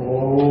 ॐ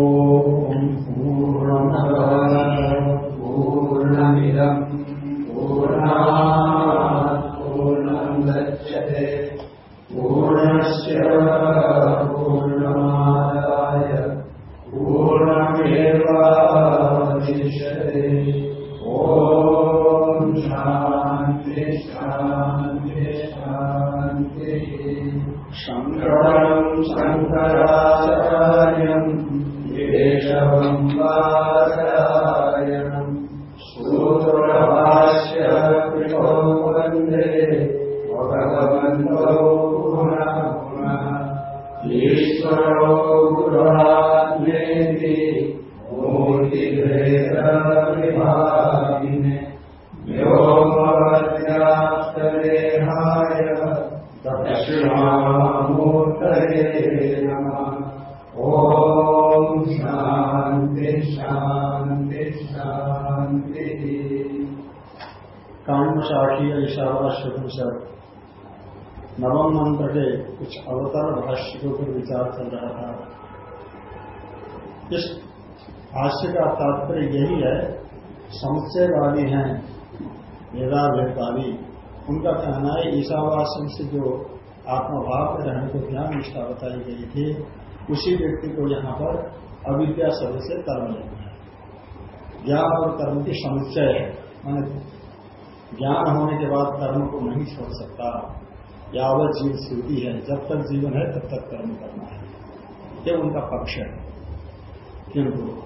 पर चल रहा था। इस भाष्य का तात्पर्य यही है समुच्चयवादी हैं वेदाभेदवादी उनका कहना है ईशावासन से जो आत्मभाव में रहने को ज्ञान निष्ठा बताई गई थी, उसी व्यक्ति को यहाँ पर अविद्या शब्द से कर्म लेना है ज्ञान और कर्म की समुच्चय है। माने ज्ञान होने के बाद कर्म को नहीं छोड़ सकता। यावत जीव श्रुति है। जब तक जीवन है, तब तक कर्म करना है। ये उनका पक्ष है। किंतु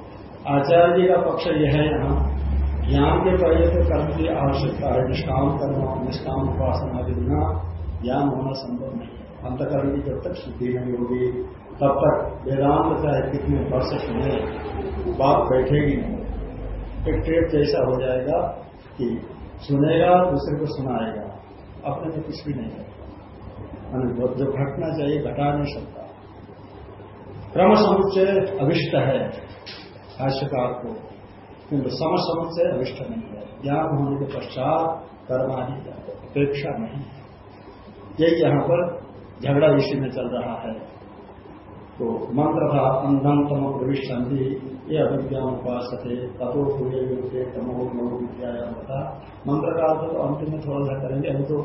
आचार्य जी का पक्ष यह है यहाँ, ज्ञान के पहले तो कर्म की आवश्यकता है। निष्काम कर्म निष्काम उपासना के बिना ज्ञान होना संभव नहीं है। अंतकर्म की जब तक शुद्धि नहीं होगी, तब तक वेदांत चाहे कितने वर्ष सुने बात बैठेगी नहीं। एक ट्रेप जैसा हो जाएगा कि सुनेगा, दूसरे को सुनाएगा। अपने में कुछ भी नहीं है। जो घटना चाहिए, घटा नहीं सकता। क्रम समुच्चय अभिष्ट है, भाष्यकार को। किंतु सम समुच्चय अभिष्ट नहीं है। ज्ञान होने के पश्चात कर्मादि अपेक्षा नहीं है। यही यहाँ पर झगड़ा इसी में चल रहा है। तो मंत्र था अंधम तम प्रविष्टि ये अविद्या उपास थे तथो पूरे विद्य तमो नव विद्या मंत्र का तो अंतिम में थोड़ा सा करेंगे, अभी तो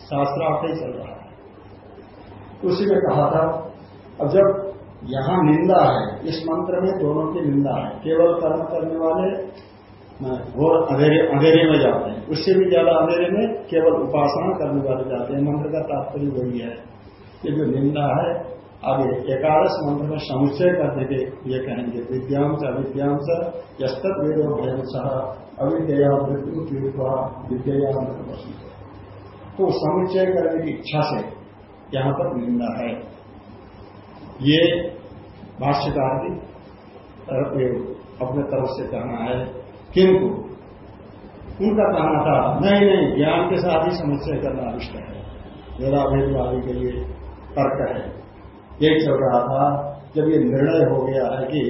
शास्त्रार्थ ही चल रहा है। उसी में कहा था, अब जब यहाँ निंदा है, इस मंत्र में दोनों की निंदा है, केवल कर्म करने वाले घोर अंधेरे अंधेरे में जाते हैं। उससे भी ज़्यादा अंधेरे में केवल उपासना करने वाले जाते हैं। मंत्र का तात्पर्य वही है ये जो निंदा है आगे एकादश मंत्र में समुच्चय करने के ये कहेंगे। विद्यांश अविद्यांश यस्तक वेदो सह अविद्या मृत्यु तीर्थवा विद्या तो समुच्चय करने की इच्छा से यहाँ पर निंदा है। ये भाष्यकार की अपने तरफ़ से कहना है किंतु उनका कहना था, नहीं नहीं, ज्ञान के साथ ही समस्या करना अविष्ट है। वेदाभेदवादी के लिए तर्क है। यही चल रहा था, जब ये निर्णय हो गया है कि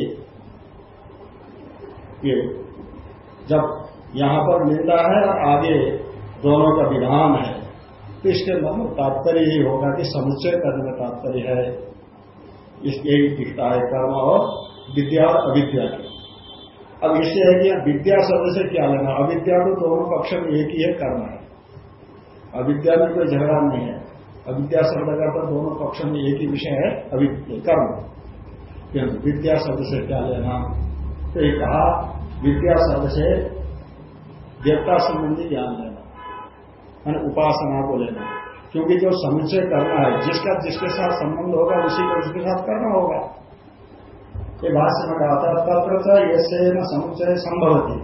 ये, जब यहाँ पर निंदा है और आगे दोनों का विधान है तो इसके मतलब तात्पर्य ही होगा कि समुच्चय करने का तात्पर्य है। इस यही दिखता है कर्म और विद्या और अविद्या की। अब इससे है कि विद्या शब्द से क्या लेना? अविद्या तो दोनों पक्ष में एक ही है, कर्म है। अविद्या में कोई झगड़ा नहीं है। अविद्या शब्द का तो दोनों पक्ष में एक ही विषय है, अविद्या, कर्म। किंतु विद्या शब्द से क्या लेना? तो ये कहा, विद्या शब्द से देवता संबंधी ज्ञान लेना। मैंने उपासना को लेना क्योंकि जो समुच्चय करना है, जिसका जिसके साथ संबंध होगा, उसी को उसके साथ करना होगा। ये भाष्य में कहा था तत्र ऐसे न समुच्चय संभव थी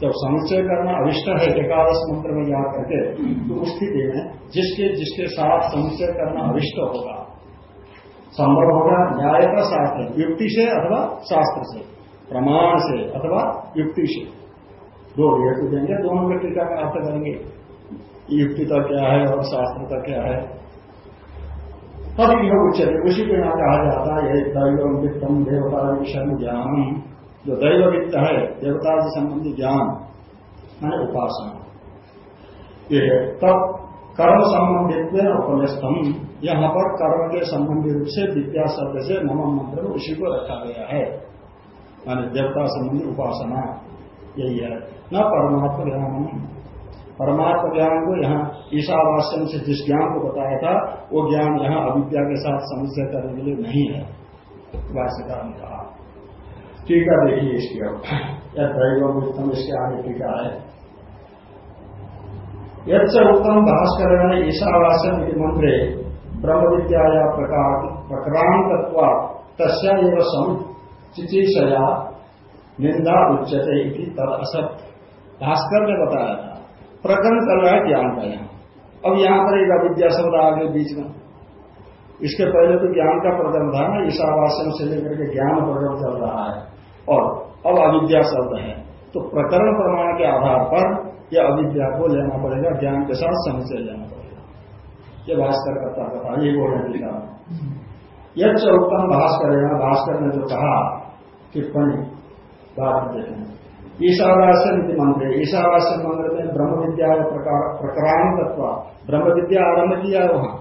जब समुच्चय करना अविष्ट है, एकादश मंत्र में याद करके तो उस स्थिति में जिसके जिसके साथ समुच्चय करना अविष्ट होगा, संभव होगा, न्याय का शास्त्र युक्ति से अथवा शास्त्र से, प्रमाण से अथवा युक्ति से। दो हेतु देंगे, दोनों के टीका में अर्थ करेंगे। युक्ति का क्या है और शास्त्र का क्या है? तब यह उच्चते उसी को यहाँ कहा जाता है, यही दैव वित्तम देवता विषय ज्ञान। जो दैव वित्त है देवता से संबंधी ज्ञान, मैंने उपासना। ये तब कर्म संबंधित उपन्यस्तम यहाँ पर कर्म के संबंधी रूप से विद्या शब्द से नम मंत्र में उसी को रखा गया है। माने देवता संबंधी उपासना, यही है। न परमात्मा ज्ञान परमात्मा ज्ञान को यहाँ ईशावास्यम से जिस ज्ञान को बताया था, वो ज्ञान यहाँ अविद्या के साथ समस्या करने के लिए नहीं है भाष्यकार ने कहा। टीका देखिए इसकी अब। या दैव उत्तम इसके आगे टीका है। यच्च उत्तम भास्कर ईशावासन मंत्रे ब्रह्म विद्या प्रक्रांत तस्या चिचिशया निंदा उच्चते तद असत। भास्कर ने बताया प्रकरण चल रहा है ज्ञान का यहाँ अब यहाँ पर एक अविद्या शब्द आ गए बीच में। इसके पहले तो ज्ञान का प्रकरण था ना ईशावासन से लेकर के ज्ञान प्रकरण चल रहा है। और अब अविद्या शब्द है। तो प्रकरण प्रमाण के आधार पर यह अविद्या को लेना पड़ेगा, ज्ञान के साथ समझ लेना पड़ेगा। ये भास्कर करता था ये बोलने टीका यह चौकम भास्कर भास्कर ने जो कहा, टिप्पणी बात देखें ईशावासन मंदिर ईशावासन मंत्र में ब्रह्म विद्या प्रकरण तत्व ब्रह्म विद्या आरंभ किया है वहाँ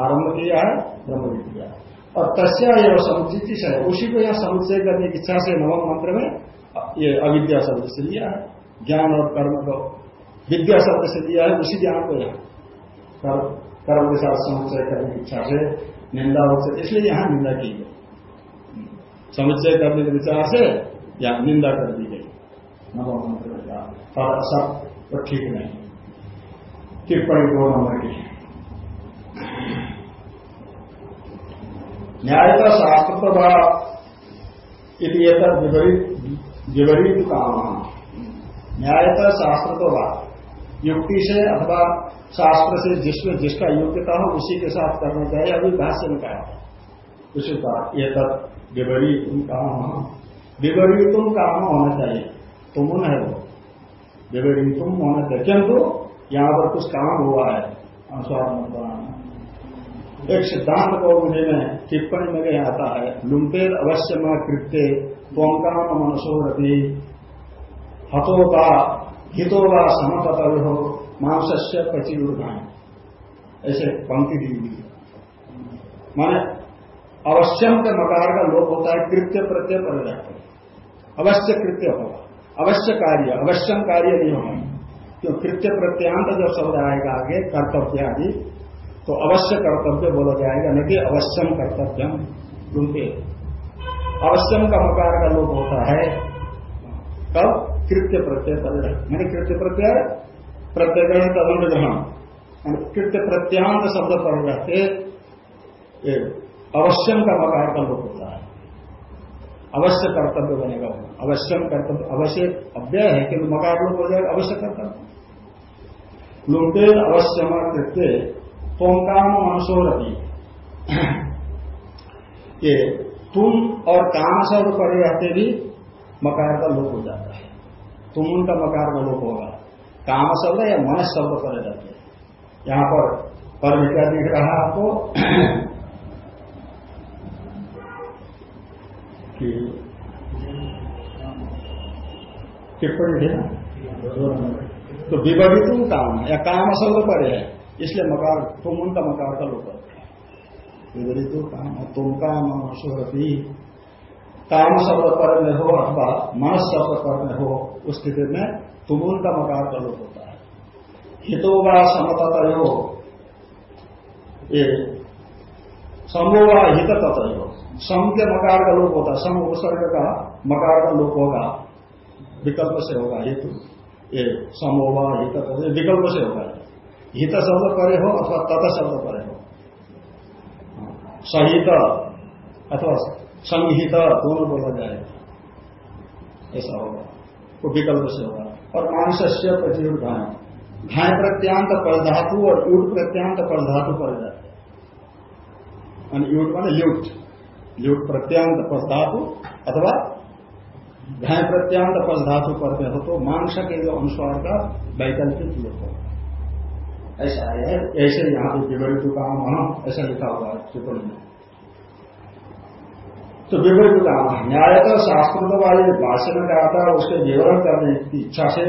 आरंभ किया है ब्रह्म विद्या और तस्या यह समुचित है उसी को यह समुचय करने की इच्छा से नवम मंत्र में ये अविद्या शब्द से लिया है ज्ञान और कर्म को विद्या शब्द से दिया है उसी ज्ञान को यहाँ कर्म के साथ समुचय करने की इच्छा से निंदा हो इसलिए यहाँ निंदा की गई। समुचय करने के विचार से या निंदा कर दी गई। नवम मंत्र का तो ठीक नहीं। टिप्पणी दो नंबर की न्यायता शास्त्र तो विपरीत विपरीत काम। न्यायता शास्त्र बात युक्ति से अथवा शास्त्र से जिसमें, जिसका योग्यता हो, उसी के साथ करना चाहिए अभी भाष्य में कहा उसी बात ये तब विपरीत काम। विपरीत तुम काम होना चाहिए। तुम है। वो विपरीत तुम होना चाहिए। किंतु यहाँ पर कुछ काम हुआ है। बनाना। एक सिद्धांत को मुझे में टिप्पणी में कहीं आता है। लुम्पेर अवश्य में कृत्य त्वंकाम मनसोरती हतो का हितो वा समपत हो। मांसस्य प्रचिरुगान ऐसे पंक्ति दी हुई माने अवश्यम के मकार का लोप होता है, कृत्य प्रत्यय पर अवश्य कृत्य होगा। अवश्य कार्य, अवश्यम कार्य नहीं होगा। क्यों? कृत्य प्रत्यांत जब शब्द आएगा आगे, कर्तव्य आदि तो अवश्य कर्तव्य बोला जाएगा, न कि अवश्यम कर्तव्यम, क्योंकि अवश्यम का मकार का लोप होता है कब कृत्य प्रत्यय परिग्रहण मैंने कृत्य प्रत्यय प्रत्यय तदंड ग्रहण कृत्य प्रत्यांत शब्द पर रहते अवश्यम का मकार का लोक होता है। अवश्य कर्तव्य बनेगा। अवश्यम कर्तव्य, अवश्य अव्यय है कि मकार लोक हो जाएगा, अवश्य कर्तव्य। लोके अवश्यम कृत्य तोमकाम मनसोरती ये तुम और काम शब्द पड़े रहते भी मकार का लोप हो जाता है। तुम उनका मकार का लोप होगा। काम शब्द या मन शब्द पर जाते यहाँ पर पर क्या दिख रहा आपको। टिप्पणी थे ना? तो विपरीत काम या काम शब्द पर है, इसलिए मकार, तुम उनका मकार का लोप विपरीत काम तुम काम सुरती काम शब्द पर में हो अथवा मनस शब्द पर में हो, उस स्थिति में तुमुल का मकार का लोप होता है। हितो व समता हो ये समो व हित तय सम के मकार का लोप होता सम उपसर्ग का मकार का लोप होगा। विकल्प से होगा, हेतु। ये समो व हित विकल्प से होगा। हित शब्द परे हो अथवा तथ शब्द परे हो। सहित अथवा संहित, दोनों बोला जाएगा ऐसा होगा। वो विकल्प से होगा। और मानस्य प्रतियुट घाय। प्रत्यांत परधातु और युट प्रत्यांत परधातु पड़ जाते हैं युट मान ल्यूट। ल्यूट प्रत्यांत परधातु अथवा घाय प्रत्यांत परधातु पढ़ते हो तो मांस के जो अनुस्वार का वैकल्पिक योग होगा ऐसा है, ऐसे यहाँ पर विवरित काम ऐसा लिखा हुआ है टिप्पणी में। तो विपरीत काम न्याय तो शास्त्र वाले भाष्य में कहा था, उसके विवरण करने की इच्छा से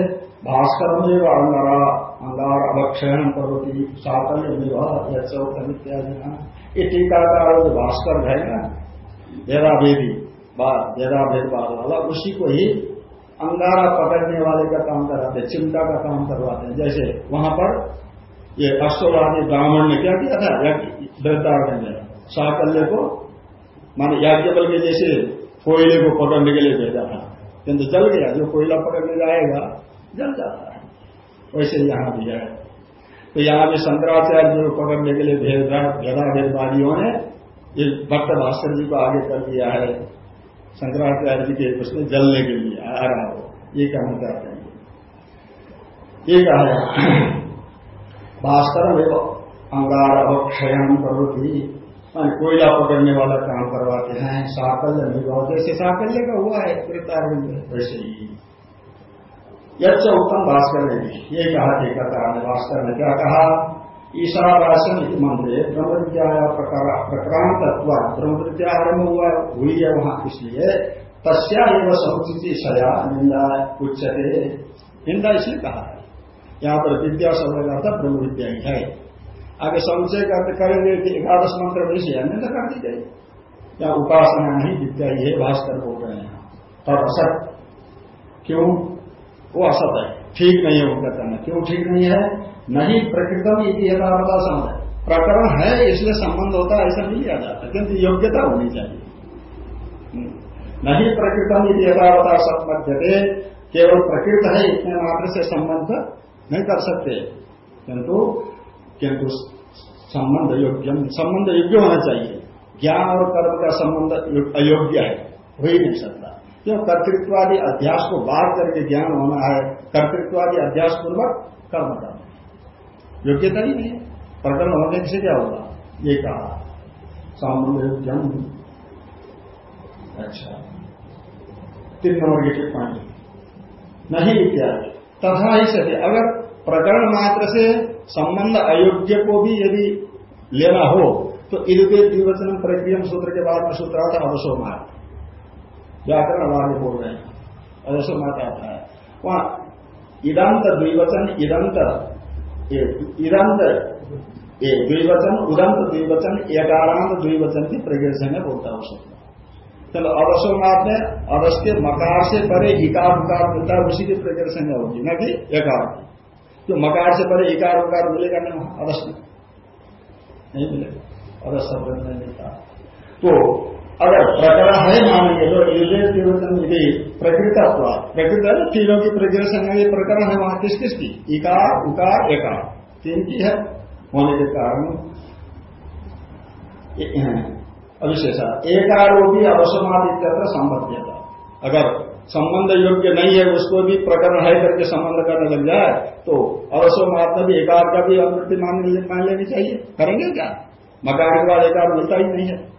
भास्कर में अंगारा अंगार अवक्षयन करोती साकल्य विवाह इत्यादि। ये टीकाकार जो भास्कर है ना वेदाभेदी बाद वेदाभेद बाद वाला उसी को ही अंगारा पकड़ने वाले का काम कराते चिंता का काम करवाते हैं। जैसे वहाँ पर ये अश्ववादी ब्राह्मण ने क्या किया था? वृद्धारण में साकल्य को, माने याज्ञबल के जैसे कोयले को पकड़ने के लिए भेजा था। किंतु जल गया, जो कोयला पकड़ने जाएगा, जल जाता है। वैसे यहाँ भी है। तो यहाँ भी शंकराचार्य जो पकड़ने के लिए भेज रहा भेदा भेदवादियों ने ये भक्त भास्कर जी को आगे कर दिया है, शंकराचार्य जी के उसमें जलने के लिए आ रहा हो, ये कहना चाहते हैं। ये कहा है भास्कर अंगार अवक्षयन प्रवृत्ति। कोयला पकड़ने वाला काम करवाते हैं साकल्य निभाव जैसे साकल्य का हुआ है वृत्तारंभ वैसे ही। यच्च उत्तम भास्कर ने भी ये कहा कि टीकाकार ने भास्कर ने क्या कहा? ईशावासन मंत्र ब्रह्म विद्या प्रक्रांत ब्रह्म विद्या आरंभ हुआ, हुई है वहाँ, इसलिए तस्या एवं समुचित सया निंदा उच्चते निंदा इसलिए कहा है। यहाँ पर विद्या शब्द का था ब्रह्म विद्या ही है। आगे करते करेंगे कि एकादश मंत्र में से अन्य कर दी गई क्या उपासना नहीं, विद्या ही है, भास्कर बोल रहे हैं। तब असत। क्यों? वो असत है। ठीक नहीं है उनका कहना क्यों ठीक नहीं है? नहीं प्रकृतम यथावता है प्रकरण है, इसलिए संबंध होता है, ऐसा नहीं लिया जाता। किंतु योग्यता होनी चाहिए। हम्म। नहीं प्रकृतम यदि यथावता सत्मध्यते केवल प्रकृत है, इतने मात्र से संबंध नहीं कर सकते। किंतु किंतु संबंध योग्य संबंध योग्य होना चाहिए। ज्ञान और कर्म का संबंध अयोग्य है, हो ही नहीं सकता। क्यों? कर्तृत्वादी अध्यास को बात करके ज्ञान होना है। कर्तृत्वादी अध्यास पूर्वक कर्म करना। योग्यता ही नहीं प्रकरण होने से क्या होगा ये कहा। संबंध अच्छा। तीन नंबर की टिप्पणी नहीं इत्यादि तथा ही सत्य। अगर प्रकरण मात्र से संबंध अयोग्य को भी यदि लेना हो तो इदुपे द्विवचन प्रक्रिया सूत्र के बाद में सूत्र आता अवसो मात व्याकरण वाले बोल रहे हैं। अवसो मात आता है। वहाँ इदंत द्विवचन, इदंत इदंत, ये द्विवचन, उदंत द्विवचन, एकारांत द्विवचन की प्रग्रेशन में बोलता है। शब्द चलो अवसो मात में, अवश्य मकार से परे इकार, उकार मिलता है उसी की प्रग्रेशन होगी, न कि एकार जो मकार से परे इकार, उकार मिलेगा नहीं, अवश्य। नहीं मिलेगा। अवश्य शब्द नहीं मिलता तो अगर प्रकरण है मानेंगे तो निर्देश यदि प्रकृत प्रकृत है ना तीनों की प्रकृति ये प्रकरण है वहाँ किस किस की? इकार, उकार, एकार। तीन की है, होने के कारण। अविशेषा एकार अवश्यमाद इत्यत्र संबद्ध अगर संबंध योग्य नहीं है, उसको भी प्रकरण है करके संबंध करने लग जाए तो अवश्य महात्मा भी एकाध का भी अनुवृत्ति मान लेनी चाहिए। करेंगे क्या? मकान के बाद एकाध मिलता ही नहीं है।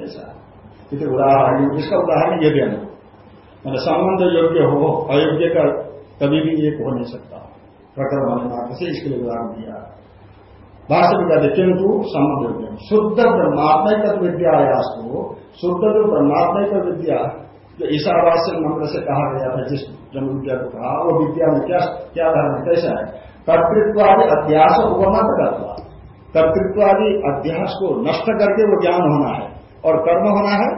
ऐसा। इसे उदाहरण इसका उदाहरण ये देना मैंने संबंध योग्य हो, अयोग्य का कभी भी एक हो नहीं सकता। प्रकरण होने मात्र से इसके लिए उदाहरण दिया। भाष्य में कहते किंतु संबंध योग्य शुद्ध ब्रह्मात्मिक विद्यायास को शुद्ध जो ब्रह्मात्मिक विद्या, जो ईशावास्य मंत्र से कहा गया था, जिस जन्म विद्या को कहा, वो विद्या में क्या क्या धर्म कैसा है? कर्तृत्वादि अध्यास उपमत करता कर्तृत्वादि अध्यास को नष्ट करके वो ज्ञान होना है। और कर्म होना है,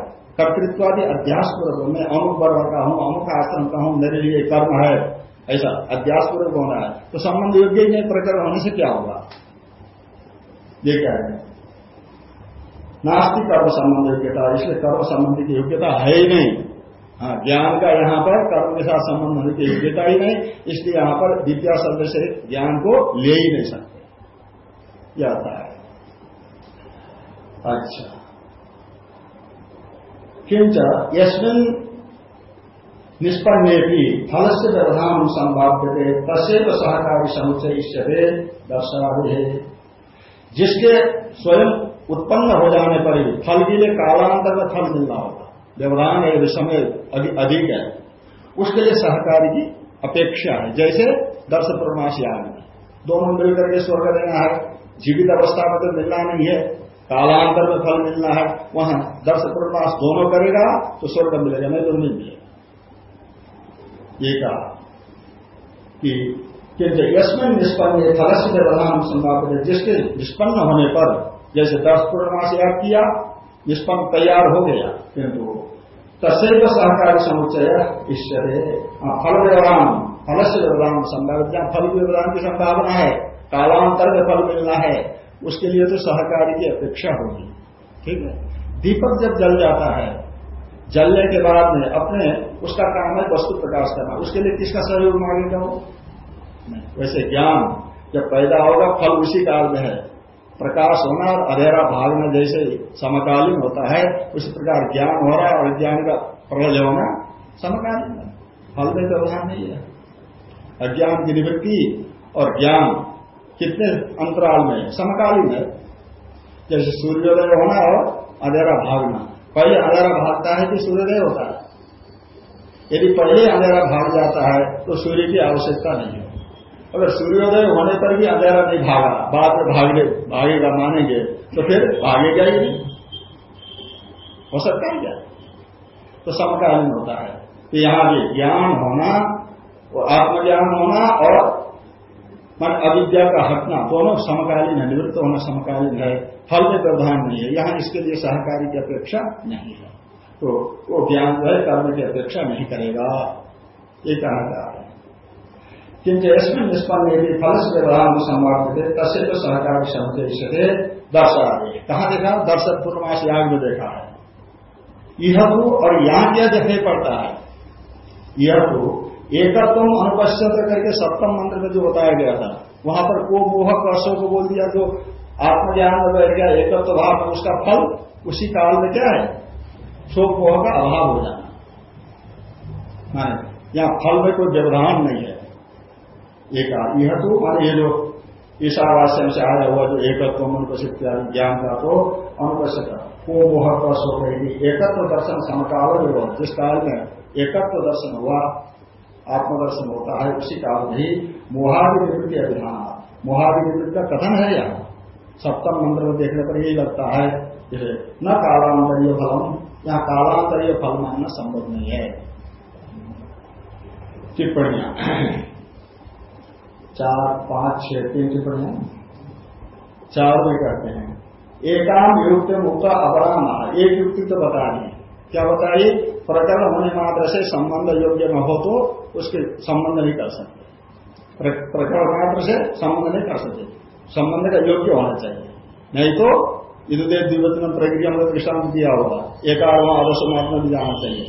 कर्तृत्वादि अध्यास पूर्वक मैं अमुक वर्ग का हूँ, अमुक आश्रम का हूँ, मेरे लिए कर्म है। ऐसा अध्यास पूर्वक होना है। तो संबंध योग्य ही नहीं, प्रकरण होने से क्या होगा? ये क्या है। नास्तिक कर्म संबंध योग्यता, इसलिए कर्म संबंधी की योग्यता है ही नहीं। हाँ ज्ञान का यहाँ पर कर्म के साथ संबंध होने की योग्यता ही नहीं, इसलिए यहाँ पर विद्या शब्द से ज्ञान को ले ही नहीं सकते। यह आता है। अच्छा। किंच यस्मिन निष्पन्ने भी फल से व्यवधान संभाव्य थे तस्व सहकारी समुचय इष्यते दर्शावे जिसके स्वयं उत्पन्न हो जाने पर ही फल के लिए कालांतर में फल मिलना होगा, व्यवधान है समय अधिक है। उसके लिए सहकारी की अपेक्षा है, जैसे दर्श प्रमाश यान दोनों मिलकर के स्वर्ग देना है, जीवित अवस्था में तो मिलना नहीं है। कालांतर में फल मिलना है वहाँ दर्श पूर्णमास दोनों करेगा तो स्वर्ग मिलेगा नहीं तो नहीं मिलेगा। ये कहा कि किंतु यशमिन निष्पन्न फल से व्यवधान संभाव जिसके निष्पन्न होने पर जैसे दस पूर्णमास याद किया निष्पन्न तैयार हो गया किंतु तस्व सहकारी समुच्चय ईश्वर हाँ, फल व्यवधान फल से व्यवधान संभावित जहाँ फल व्यवधान की संभावना है कालांतर में फल मिलना है उसके लिए तो सहकारी की अपेक्षा होगी। ठीक है? दीपक जब जल जाता है, जलने के बाद में अपने उसका काम है वस्तु प्रकाश करना। उसके लिए किसका सहयोग मांगेगा वो? वैसे ज्ञान जब पैदा होगा, फल उसी काल में है। प्रकाश होना और अधेरा भागना जैसे समकालीन होता है, उसी प्रकार ज्ञान हो रहा है और ज्ञान का प्रलय होना समकालीन है। फल में व्यवधान नहीं है। अज्ञान की निवृत्ति और ज्ञान कितने अंतराल में? समकालीन है। जैसे सूर्योदय होना और अंधेरा भागना। पहले अंधेरा भागता है कि सूर्योदय होता है? यदि पहले अंधेरा भाग जाता है तो सूर्य की आवश्यकता नहीं है। अगर सूर्योदय होने पर भी अंधेरा नहीं भागा, बाद में भागने भागेगा, मानेंगे तो फिर भागेगा ही नहीं। हो सकता है क्या? तो समकालीन होता है। तो यहाँ भी ज्ञान होना आत्मज्ञान होना और मन अविद्या का हटना, दोनों समकालीन है, निवृत्त होना समकालीन है, फल में प्रधान नहीं है, यहाँ इसके लिए सहकारी की अपेक्षा नहीं है। तो वो ज्ञान जो कर्म की अपेक्षा नहीं करेगा। ये कहना चाह रहे हैं। किंतु इसमें निष्पन्न यदि फल से व्यवहार संवाद थे तसे तो सहकारी समझे थे दर्शा कहा देखा? दर्शक पूर्णमास याग में देखा है। यह और यहाँ क्या देखने पड़ता है। यह एकत्व अनुपश्चित करके सप्तम मंत्र में जो बताया गया था, वहाँ पर को मोह कर्षों को बोल दिया, जो आत्मज्ञान में बैठ गया, एकत्व भाव में उसका फल, उसी काल में क्या है? शोक मोह का अभाव हो जाना। यहाँ फल में कोई व्यवधान नहीं है। एक यह तो मान ये जो ईशावास्य से आया हुआ जो एकत्व, अनुपस्थित ज्ञान का तो अनुपस्थित को मोह कर्षो कहेगी एकत्व दर्शन समकाल जिस काल में एकत्व दर्शन हुआ आत्मदर्शन होता है, उसी काल में ही मोहादि निवृत्ति अभिधान मोहादि निवृत्ति का कथन है यहाँ। सप्तम मंत्र में देखने पर यही लगता है, जैसे, न कालांतरीय फलम, यहाँ कालांतरीय फल मानना संभव नहीं है। टिप्पणियाँ। चार, पाँच, छह, तीन टिप्पणियाँ। चार में कहते हैं एकाम युक्त मुक्त अपराम एक युक्ति तो बता दी क्या बताइए? प्रकरण होने मात्र से संबंध योग्य न हो तो उसके संबंध नहीं कर सकते। प्रकरण मात्र से संबंध नहीं कर सकते। संबंध का योग्य होना चाहिए। नहीं तो इधुदेव द्विवचन प्रक्रिया में दृष्टांत दिया होगा। एकार वहाँ आदर्श मात्रा भी जाना चाहिए।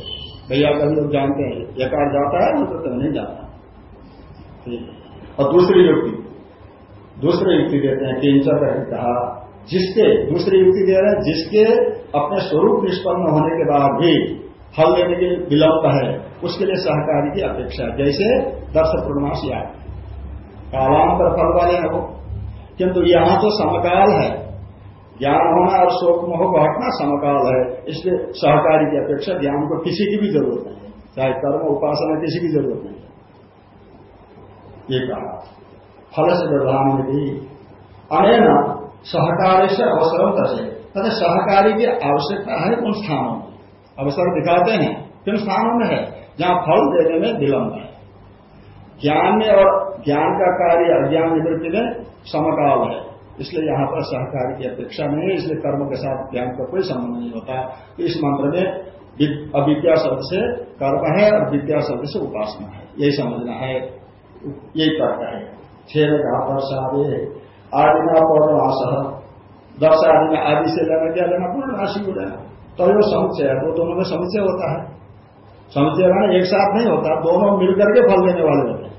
भैया कभी लोग जानते हैं एकार जाता है मतलब तो नहीं जाता। और दूसरी युक्ति। दूसरी युक्ति देते हैं किंचक कहा जिसके, दूसरी युक्ति दे रहे हैं, जिसके अपने स्वरूप निष्पन्न होने के बाद भी फल देने के विलंब है। उसके लिए सहकारी की अपेक्षा है। जैसे दर्श पूर्णमास कालांतर फल वाले हैं वो। किंतु यहाँ तो समकाल है। ज्ञान होना और शोक मोह को हटना समकाल है। इसलिए सहकारी की अपेक्षा ज्ञान को किसी की भी ज़रूरत नहीं है। चाहे कर्म, उपासना, किसी की ज़रूरत नहीं है। ये कहा। फल से व्यवधान में भी अनेन सहकारी से अवसर तसे। तथा सहकारी की आवश्यकता है उन स्थानों में। अवसर दिखाते हैं। किन स्थानों में है? जहाँ फल देने में विलंब है। ज्ञान में और ज्ञान का कार्य अज्ञान निवृत्ति में समकाल है। इसलिए यहाँ पर सहकार की अपेक्षा नहीं है, इसलिए कर्म के साथ ज्ञान का कोई संबंध नहीं होता। इस मंत्र में अविद्या शब्द से कर्म है और विद्या शब्द से उपासना है। यही समझना है। यही तर्क है। छह कहा आदि आदिना पौर्णमास दस आदि में आदि से लेना क्या लेना? पूर्णमासी हो जाना तो जो समुच्चय है। वो दोनों में समुच्चय होता है। समुच्चय माना एक साथ नहीं होता, दोनों मिलकर के फल देने वाले होते हैं।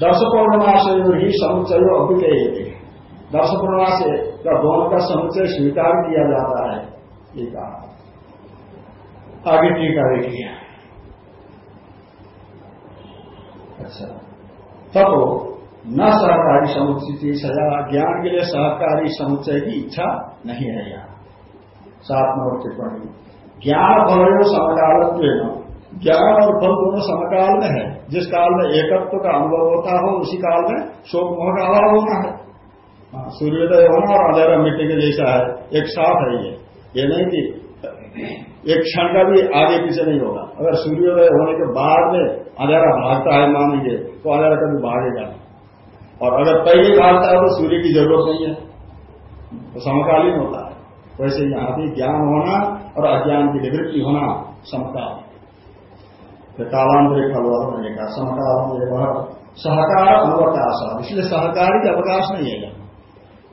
दर्श पूर्णमास ही समुच्चय अभ्युदय दर्श पूर्णमास का दोनों का समुच्चय स्वीकार किया जाता है, ये आगे टीका देखिए। अच्छा। तब न सहकारी समुचित सजा ज्ञान के लिए सहकारी समुच्चय की इच्छा नहीं है यहाँ। सात नंबर टिप्पणी। ज्ञान फल समकाल ज्ञान और फल दोनों समकाल में है। जिस काल में एकत्व का अनुभव होता हो उसी काल में शोक मोह का अभाव होना है। हाँ, सूर्योदय होना और अंधेरा मिट्टी के जैसा है। एक साथ है ये। ये नहीं कि एक क्षण का भी आगे पीछे नहीं होगा। अगर सूर्योदय होने के बाद में अंधेरा भागता है मान लीजिए तो अंधेरा कभी भागेगा और अगर पहले भागता है तो सूर्य की ज़रूरत नहीं है। तो समकालीन होता है। वैसे यहाँ भी ज्ञान होना और अज्ञान की निवृत्ति होना समकाल कालांतर फलवार होने का समकाल सहकार इसलिए सहकारी का अवकाश नहीं है।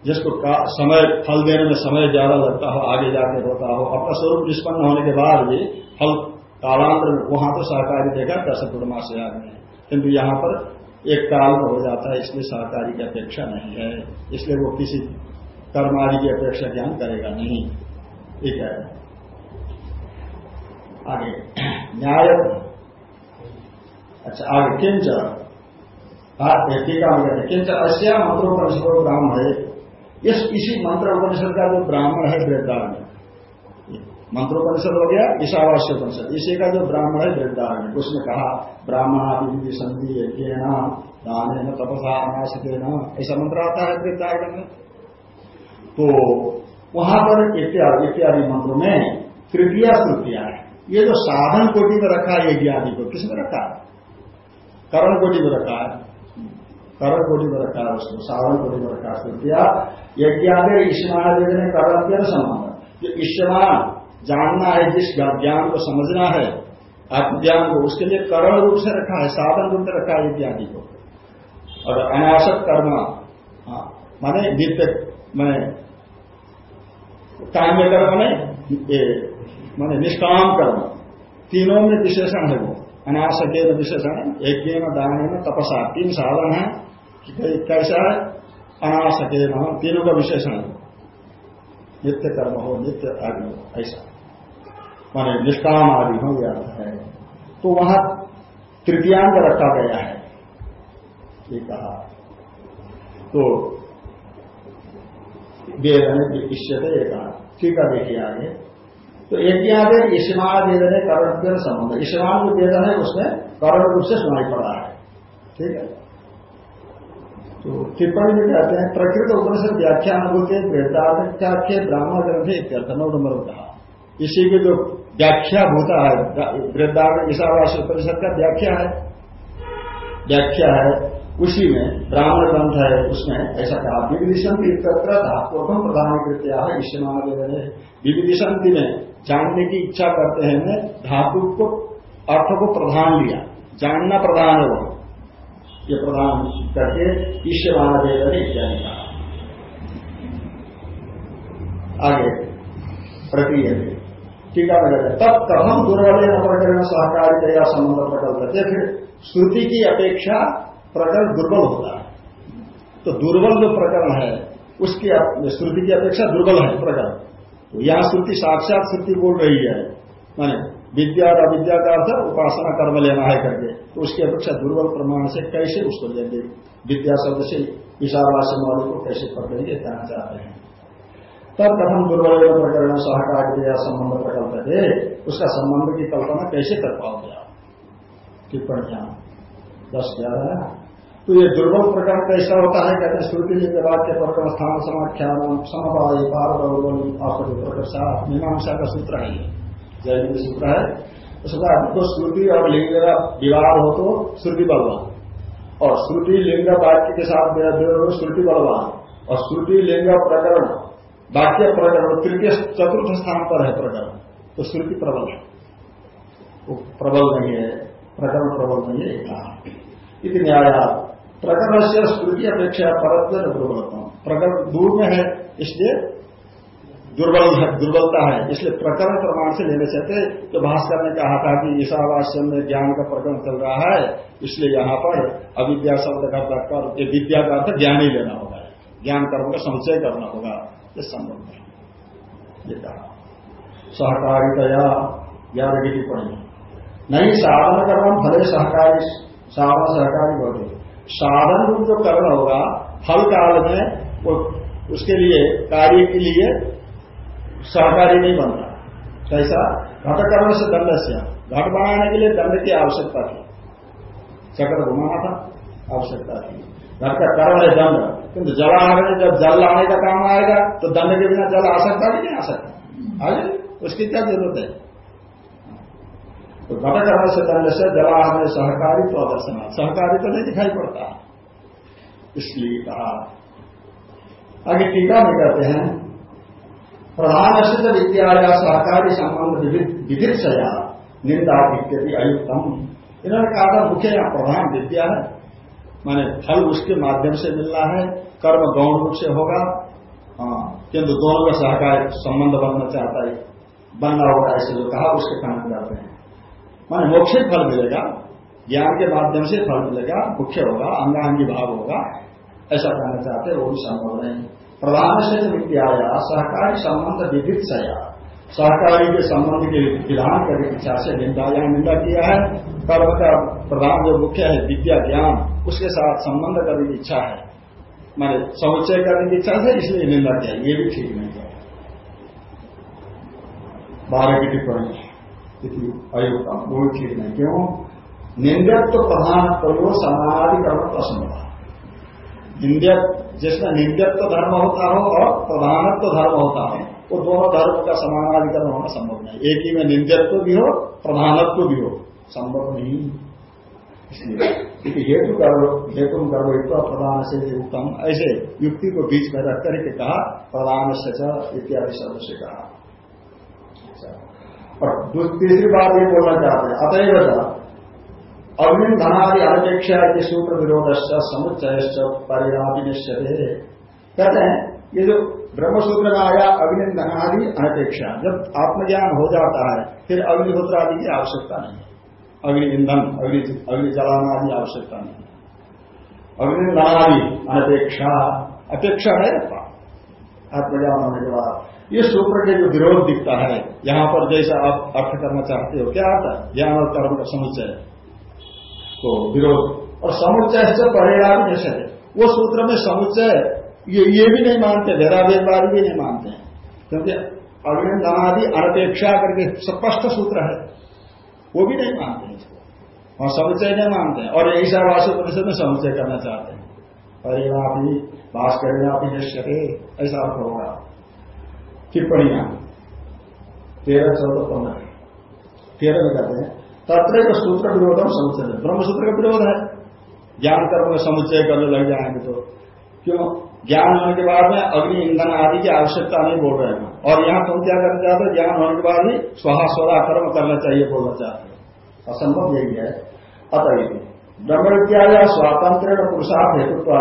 जिसको समय, फल देने में समय ज़्यादा लगता हो, आगे जाके होता हो, अपना स्वरूप निष्पन्न होने के बाद भी फल कालांतर में वहाँ तो सहकारी देगा दस पूर्णमा से आगे किंतु यहाँ पर एक काल में हो जाता है, इसलिए सहकारी की अपेक्षा नहीं है। इसलिए वो किसी कर्मादि की अपेक्षा ज्ञान करेगा नहीं। ठीक है। आगे। न्याय। अच्छा आगे किंच। टीका में किंच अश्या मंत्रोपनिषद ब्राह्मण है। इस, इसी मंत्र का जो ब्राह्मण है वृद्धारण मंत्रोपनिषद हो गया ईशावास्य परिषद इसी का जो ब्राह्मण है वृद्धारण उसने कहा ब्राह्मण संधि यज्ञ दान न तपसा अनाशके न ऐसा मंत्र आता है वृद्धारण में। तो वहाँ पर इत्यादि इत्यादि मंत्रों में तृतीय तृतीया है। ये जो साधन कोटि में रखा है यज्ञ आदि को किसमें रखा है? करण कोटि में रखा है। करण कोटि में रखा है उसको साधन कोटि में रखा है यज्ञादि ईश्वरादि ने करण के संबंध जो ईश्वरान जानना है जिस ज्ञान को समझना है आत्मज्ञान को उसके लिए करण रूप से रखा है साधन रूप से रखा है इत्यादि को। और अनाशक कर्म हाँ, माने नित्य मैंने काम्य कर्म ने माने निष्काम कर्म। तीनों में विशेषण है वो। अनाशक विशेषण यज्ञ में दान में तपसा। तीन साधन है कैसा है? अनाशक तीनों का विशेषण है। नित्य कर्म हो, नित्य आदि हो, ऐसा। माने निष्काम आदि हो गया है। तो वहाँ तृतीयांक रखा गया है। ये कहा। तो वेदन इष्यते एक कहा। ठीक है, देखिए आगे। तो पे ईश्मान वेदन करण के संबंध। ईश्मान जो वेदन है उसमें करण रूप से सुनाई पड़ा है। ठीक है? तो टिप्पणी में कहते हैं, प्रकृत उपनिषद व्याख्यान होते वृद्धाख्य ब्राह्मण ग्रंथ नौ नंबर कहा इसी के जो व्याख्या होता है वृद्धारण ईशावास परिषद का व्याख्या है। व्याख्या है, उसी में ब्राह्मण ग्रंथ है, उसमें ऐसा कहा विविधिशंति तत्र धात्वम प्रधान कृत्या है ईश्वरदेव विविधिशंति में जानने की इच्छा करते हैं धातु को, अर्थ को प्रधान लिया। जानना प्रधान है वो। ये प्रधान करके ईश्वरदेव ने इत्यादि कहा आगे, प्रक्रिया टीका में तब कथम दुर्बल प्रकरण सहकारी या संबंध प्रकल्प फिर श्रुति की अपेक्षा प्रकरण दुर्बल होता है। तो दुर्बल जो प्रकरण है, उसकी श्रुति की अपेक्षा दुर्बल है प्रकरण। यहाँ श्रुति साक्षात श्रुति बोल रही है। माने विद्या और अविद्या का अर्थ उपासना कर्म लेना है करके। तो उसकी अपेक्षा दुर्बल प्रमाण से कैसे उसको लेंगे विद्या शब्द से विशावासन वालों को कैसे पकड़ेंगे कहना चाहते हैं? तब कथम दुर्बल प्रकरण सहकार या संबंध प्रकल्प थे। उसका संबंध की कल्पना कैसे कर पाओगे आप? टिप्पणियाँ दस ग्यारह तो ये दुर्बल प्रकरण कैसा होता है, कहते श्रुति लिंग वाक्य प्रकरण स्थान समाख्यान समवाय पारदर्शा मीमांसा का सूत्र है जैन सूत्र है। उसका तो श्रुति और लिंग का विवाह हो तो श्रुति बलवान। और श्रुति लिंग वाक्य के साथ श्रुति बलवान। और श्रुति लिंग प्रकरण, वाक्य प्रकरण तृतीय चतुर्थ स्थान पर है प्रकरण। तो श्रुति प्रबल है। प्रबल नहीं है, प्रकरण प्रबल नहीं है इतनी न्याया प्रकरण से श्रुति अपेक्षा परत्व दुर्बलता। प्रकरण दूर में है, इसलिए दुर्बल है, दुर्बलता है। इसलिए प्रकरण प्रमाण से लेने चाहते तो भास्कर ने कहा था कि ईशावास्यम में ज्ञान का प्रकरण चल रहा है, इसलिए यहाँ पर अविद्या शब्द का कर विद्या का अर्थ ज्ञान ही लेना होगा। ज्ञान कर्म का संचय करना होगा। ये संभव नहीं ये कहा। सहकारितया ग्यारह की टिप्पणी। नहीं, साधन कर्म भले सहकारी, साधन सहकारी होते साधन रूप जो कर्म होगा। फल काल में वो उसके लिए, कार्य के लिए सहकारी नहीं बनता कैसा? घट कर्म से दंड से घट बनाने के लिए दंड की आवश्यकता थी। चक्र घुमाना था, आवश्यकता थी। घट का कर्म है दंड। किंतु जलाहरण जब जल लाने का काम आएगा तो दंड के बिना जल आ सकता भी नहीं आ सकता? उसकी क्या ज़रूरत है? तो घटकर्म से दंड से जलाहरण सहकारी तो अदर्शन सहकारी तो नहीं दिखाई पड़ता। इसलिए कहा, आगे टीका में कहते हैं, प्रधान सिद्ध विद्यालय सहकारी संबंध विधित सया निंदा इत्यादि अयुक्तम। इन्होंने कहा था, मुख्य या प्रधान विद्या है। माने फल उसके माध्यम से मिलना है, कर्म गौण रूप से होगा। हाँ किंतु दोनों का सहकार संबंध बनना चाहता है। बनना होगा ऐसे जो कहा, उसके कारण जाते हैं। माने मोक्ष फल मिलेगा, ज्ञान के माध्यम से फल मिलेगा मुख्य होगा, अंगांगी भाव होगा, ऐसा कहना चाहते वो भी संभव नहीं। प्रधान से विद्याया सहकारी संबंध विधित सया सहकारी के संबंध के विधान करने की इच्छा से निंदा या निंदा किया है। कर्म का प्रधान जो मुख्य है, विद्या, ज्ञान, उसके साथ संबंध करने की इच्छा है। मैंने समुच्चय करने की इच्छा से इसलिए निंदा किया, ये भी ठीक नहीं है। बारह की टिप्पणी। अयुक्तम। वो भी ठीक नहीं क्यों निंदक तो प्रधान प्रयोग समानाधिकरण असंभव निंदक जिसमें निंदक तो धर्म होता हो और प्रधानत्व तो धर्म होता है, वो दोनों धर्म का समानाधिकरण होना संभव नहीं एक ही में निंदत्व भी हो, प्रधानत्व भी हो। संभव नहीं। इसलिए हेतु कर्म हेतु कर्म प्रधान से उत्तम ऐसे युक्ति को बीच में रख करके कहा प्रधान से इत्यादि शब्द से कहा। और तीसरी बात ये बोलना चाहते हैं अतएव अग्नि धनादि अनपेक्षा के सूत्र विरोध समुच्चय परिणामी कहते हैं, ये जो ब्रह्मसूत्र में आया अग्नि आदि अनपेक्षा जब आत्मज्ञान हो जाता है, फिर अग्निहोत्र आदि की आवश्यकता नहीं अग्नि ईंधन अग्नि अग्नि जलाना आदि आवश्यकता नहीं अग्नि आदि अनपेक्षा, अपेक्षा है, आत्मज्ञान होने के बाद। ये सूत्र के जो विरोध दिखता है, यहाँ पर जैसा आप अर्थ करना चाहते हो, क्या आता है? ज्ञान और कर्म का समुच्चय। तो विरोध। और समुच्चय से परिणाम जैसे वो सूत्र में समुच्चय, ये ये भी नहीं मानते वेदवादी भी नहीं मानते हैं। क्योंकि अग्निदानादि अनपेक्षा करके स्पष्ट सूत्र है। वो भी नहीं मानते हैं इसको। और समुचय नहीं मानते हैं। और ऐसा वास्तु परिषद में समुचय करना चाहते हैं। परिणामी भी निश्चय ऐसा अर्थ होगा। टिप्पणियाँ। तेरह चौदह पंद्रह। तेरह में कहते हैं तत्र का सूत्र विरोधम समुचय ब्रह्मसूत्र का विरोध है। ज्ञान कर्म में समुच्चय करने लग जाएँगे तो। क्यों? ज्ञान होने के बाद में अग्नि ईंधन आदि की आवश्यकता नहीं बोल रहे हैं। और यहाँ तुम क्या करना चाहते हो? ज्ञान होने के बाद ही स्वाहा, स्वरा, कर्म करना चाहिए बोलना चाहते हो। असंभव यही है। अतः ब्रह्म विद्या या स्वातंत्र पुरुषार्थ हेतुत्व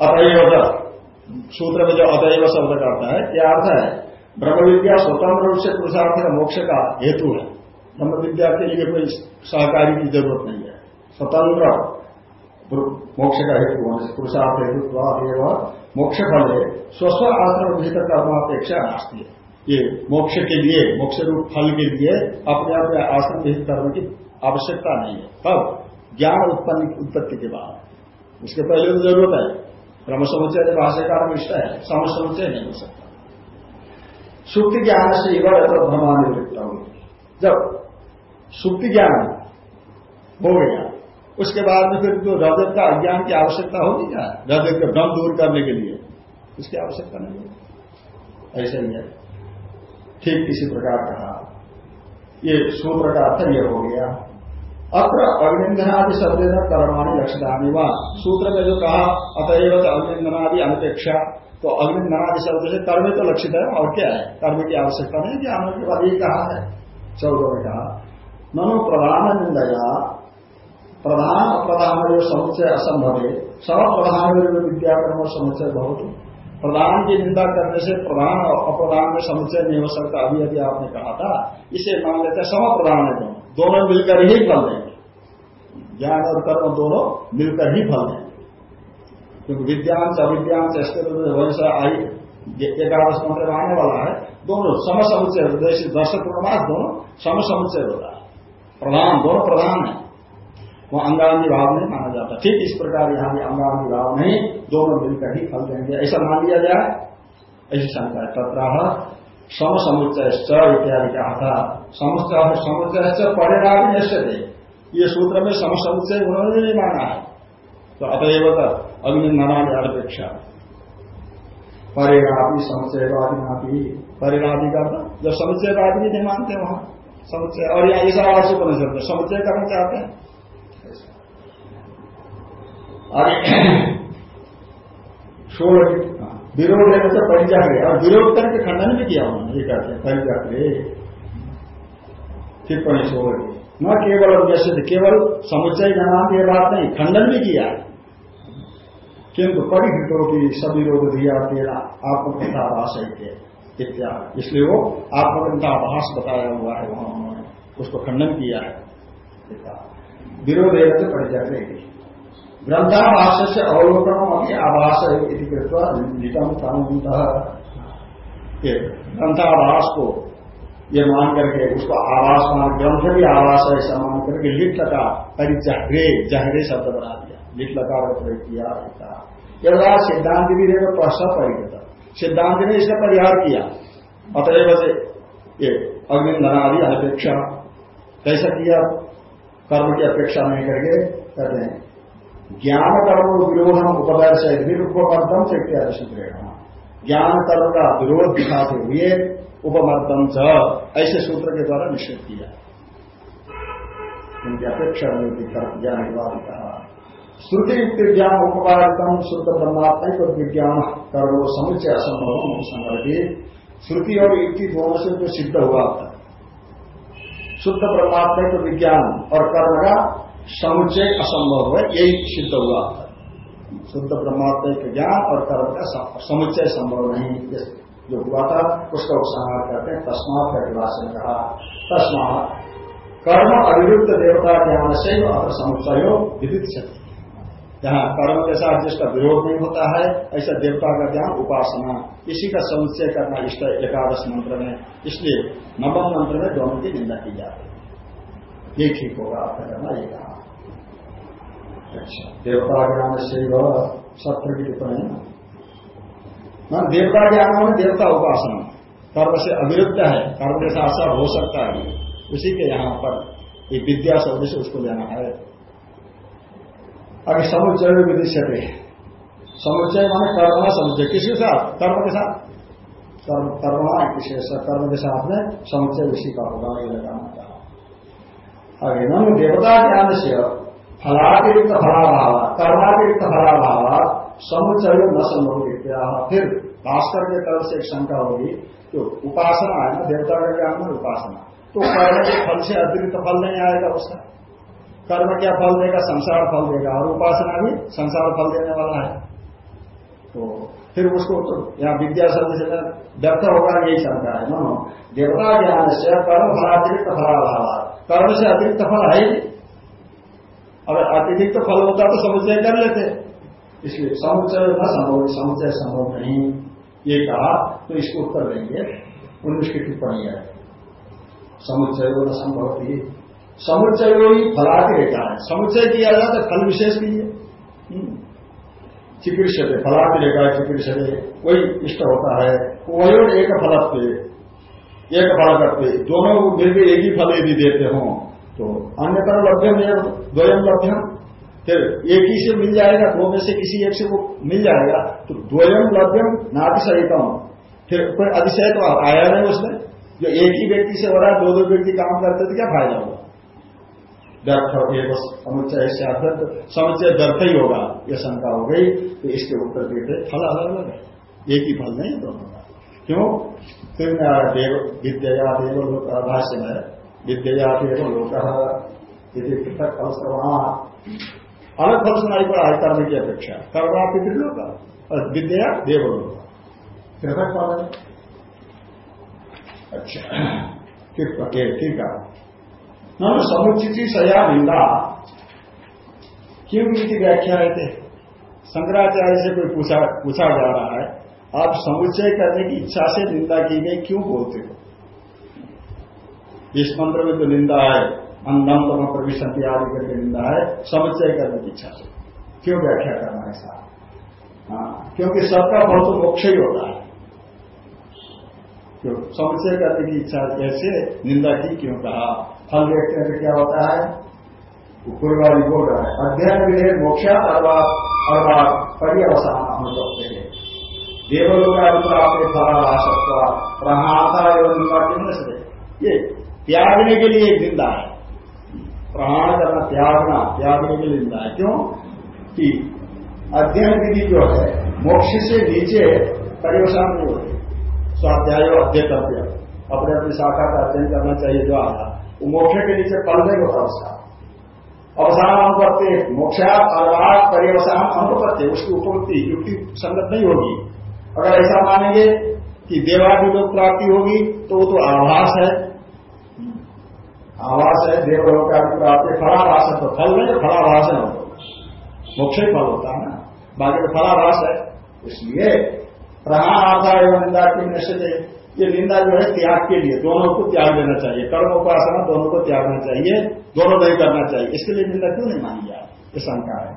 अतएव सूत्र में जो अतएव शब्द करता है, क्या अर्थ है? ब्रह्म विद्या स्वतंत्र रूप से पुरुषार्थ का मोक्ष का हेतु है। ब्रह्म विद्या के लिए कोई सहकारी की ज़रूरत नहीं है। स्वतंत्र मोक्ष का हेतु होने से पुरुषार्थ हेतु मोक्ष फल है। स्वस्व आश्रम भीतर कर्मापेक्षा नास्ती है। ये मोक्ष के लिए, मोक्ष रूप फल के लिए अपने अपने आश्रम विहित कर्म की आवश्यकता नहीं है। तब ज्ञान उत्पन्न उत्पत्ति के बाद। उसके पहले तो ज़रूरत है। ब्रह्म समुचय भाष्यकार में इष्ट है सम समुचय नहीं हो सकता। सुक्ति ज्ञान से इवर भ्रमानिवृत्त होगी। जब सुक्ति ज्ञान हो गया, उसके बाद में फिर जो रजत का अज्ञान की आवश्यकता होगी क्या रजत का भ्रम दूर करने के लिए उसकी आवश्यकता नहीं होगी ऐसा ही है। ठीक किसी प्रकार कहा। ये सूत्र का अर्थ यह हो गया। अत्र अग्निंधनादि शब्द कर्माणी लक्षणानी व? सूत्र में जो कहा, अतएव अग्निंधनादि अनपेक्षा। तो अग्निंधनादि शब्द से कर्म तो लक्षित है, और क्या है? कर्म की आवश्यकता नहीं, ज्ञान के बाद कहा है? चौदह में कहा मनो प्रधान निंदया प्रधान अप्रधान जो समुचय असंभव। है सब प्रधान विद्याकर्म समुचय बहुत प्रधान की निंदा करने से प्रधान और अप्रधान में समुचय नहीं हो सकता, अभी अभी आपने कहा था। इसे मान लेते हैं सम प्रधान है दोनों मिलकर ही फल देंगे ज्ञान और कर्म दोनों मिलकर ही फल देंगे क्योंकि विद्यांश अविद्यांश ऐसे वैसा आई एकादश मंत्र में आने वाला है। दोनों सम समुचय जैसे दर्शक प्रमाण दोनों सम समुचय होता है। प्रधान, दोनों प्रधान है। वो अंगांगी भाव नहीं माना जाता। ठीक इस प्रकार यहाँ भी अंगांगी भाव नहीं, दोनों मिलकर ही फल देंगे। ऐसा मान लिया जाए, ऐसी शंका है। तत्राह सम समुच्चय इत्यादि कहा था। समुच्चय समुच्चय परिणाम निश्चित ये सूत्र में सम समुच्चय उन्होंने नहीं माना है। तो अतएव अग्निनारायण अपेक्षा। परिणापी समुचयवादी नापी परिणापी का जब समुचयवादी भी नहीं मानते वहाँ समुचय और यहाँ ईशावासी को नहीं सकते समुचय करना चाहते हैं। विरोध है तो परिजाग्रे और विरोध करके खंडन भी किया उन्होंने, ये कहते हैं परिजाग्रे टिप्पणी सोलह न केवल जैसे केवल समुचय जनान ये बात नहीं, खंडन भी किया है। किंतु परिहितों की सभी सविरोध दिया, तेरा आत्मकथा आभास है इत्यादि। इसलिए वो आत्मकथा आभास बताया हुआ है वहाँ उन्होंने। उसको खंडन किया है। विरोध है तो परिचय ग्रंथाभाष से अवलोकन अपनी आभास नितम ग्रंथाभास को ये मान करके उसको आवास मान ग्रंथ भी आवास है ऐसा मान करके लिट लगा परिचय जहरे शब्द बना दिया। लिट लगा प्रयोग किया यदा सिद्धांत भी रहेगा प्रश्न परिगत सिद्धांत ने इसका परिहार किया। अतएव से ये अग्निधनादि अनपेक्षा। कैसा किया? कर्म की अपेक्षा नहीं करके कहते हैं, ज्ञान कर्म विरोधम उपदर्श है उपमर्दम से क्या ज्ञान कर्म का विरोध दिखाते हुए उपमर्दम च। ऐसे सूत्र के द्वारा निश्चित किया। उनकी अपेक्षा नहीं ज्ञान विवाद कहा श्रुति युक्त ज्ञान उपकारितम शुद्ध ब्रह्मात्मिक विज्ञान कर्म समुचय असंभव संवर्धित श्रुति और युक्ति दोनों से जो सिद्ध हुआ। था शुद्ध परमात्मिक विज्ञान और कर्म का समुचय असंभव है, यही सिद्ध हुआ। था शुद्ध परमात्मिक ज्ञान और कर्म का समुचय संभव नहीं। जो हुआ था, उसका उपसंहार करते हैं। तस्मात का विभाषण कहा, तस्मात। कर्म अविरुद्ध देवता ज्ञान से और समुचय विदित शक्ति जहाँ कर्म के साथ जिसका विरोध नहीं होता है, ऐसा देवता का ज्ञान उपासना। इसी का समुच्चय करना इष्ट एकादश मंत्र में। इसलिए नवम मंत्र में दोनों की निंदा की जाती है। ये ठीक होगा, आपका करना ये कहा। अच्छा देवता ज्ञान से सत्र की टिप्पणी ना देवता ज्ञान में देवता उपासना। कर्म से अविरुद्ध है, कर्म के साथ साथ हो सकता है। उसी के यहाँ पर एक विद्या शब्द से उसको लेना है। अभी समुच्चय विदिश्यते समुच्चय माने कर्म समुच्चय। किसी के साथ? कर्म के साथ। कर्म कर्म किसी कर्म के साथ में समुच्चय उसी का होगा, ये लगाना चाह आगे नम देवता ज्ञान से फलातिरिक्त फलाभाव कर्मातिरिक्त फलाभाव, समुच्चय न संभव फिर भास्कर के तरफ़ से एक शंका होगी तो उपासना है ना देवता का ज्ञान में उपासना। तो कर्म के फल से अतिरिक्त फल नहीं आएगा उसका। कर्म क्या फल देगा? संसार फल देगा। और उपासना भी संसार फल देने वाला है। तो फिर उसको तो यहाँ विद्या शब्द से व्यर्थ होगा, यही शंका है। नो देवता ज्ञान से कर्म फलातिरिक्त फलाभाव कर्म से अतिरिक्त फल है ही। अगर अतिरिक्त फल होता तो समुचय कर लेते। इसलिए समुचय न संभव समुचय संभव नहीं। ये कहा तो इसको उत्तर देंगे। उन्नीस की टिप्पणी है। समुचय न संभव थी। समुच्चय ही फलाति रेखा है। समुच्चय किया जाता है फल विशेष के लिए। हम्म। चिकित्सा फलाति रेखा चिकित्सा वही इष्ट होता है। वही एक फलत्व। एक फल करते दोनों को मिलकर एक ही फल यदि देते हो तो अन्य अन्यतर लभ्यम द्वयम लभ्यम। फिर एक ही से मिल जाएगा, दो में से किसी एक से वो मिल जाएगा तो द्वयम, लभ्यम नातिशयितम फिर कोई अतिशय तो आया नहीं उसमें। जो एक ही व्यक्ति से हो रहा है दो दो व्यक्ति काम करते थे क्या फ़ायदा होगा? व्यर्थ एवं समुच्चय से अर्थ समुच्चय व्यर्थ ही होगा यह शंका हो गई तो इसके उत्तर देते फल अलग अलग है। एक ही फल नहीं दोनों का। क्यों? फिर देव विद्या देव लोक भाष्य में विद्या देव लोक यदि पृथक फल श्रवणा अलग फल सुनाई पड़ा है कर्म की अपेक्षा। कर्मा पितृलोक और विद्या देवलोक पृथक फल है? अच्छा ठीक है न समुचित सया निंदा। क्यों की व्याख्या रहते शंकराचार्य से कोई पूछा पूछा जा रहा है? आप समुच्चय करने की इच्छा से निंदा की गई क्यों बोलते हो? इस मंत्र में तो निंदा है। अन्नम तम प्रविशंति आदि करके निंदा है समुच्चय करने की इच्छा से। क्यों व्याख्या करना है साथ हाँ क्योंकि सबका फल तो मोक्ष ही होता है। क्यों? समुच्चय करने की इच्छा कैसे निंदा की क्यों कहा? फल देखते हैं तो क्या होता है? पूर्वादि बोल रहा है अध्ययन विधेय मोक्षा अर्थात पर्यवसान अनुपत्ति है। देवलोकाभिप्राप्त फलाभाषत्व प्रहाता एवं निम्न से ये त्यागने के लिए एक निंदा है। प्रहाण करना त्यागना त्यागने के लिए है क्यों? कि अध्ययन विधि जो है, मोक्ष से नीचे पर्यवसान नहीं होती स्वाध्याय अध्यतव्य। अपने अपनी शाखा का अध्ययन करना चाहिए जो आया वो मोक्ष के नीचे फल नहीं होता उसका। अवसान अनुपत्ति मोक्षा अर्थात पर्यवसान अनुपत्ति उसकी उपपत्ति युक्ति संगत नहीं होगी। अगर ऐसा मानेंगे कि देवादि लोग प्राप्ति होगी तो वो तो आभास है। आवास है देवलोक का प्राप्ति फलाभास है तो फल नहीं फलाभास है मोक्ष ही फल होता है ना। बाकी तो फलाभास है। इसलिए प्रहार आता एवं निंदा की निश्चित ये निंदा जो है त्याग के लिए दोनों को त्याग देना चाहिए। कर्म उपासना दोनों को त्यागना चाहिए, दोनों नहीं करना चाहिए। इसके लिए निंदा क्यों नहीं मानी जाए ये शंका है।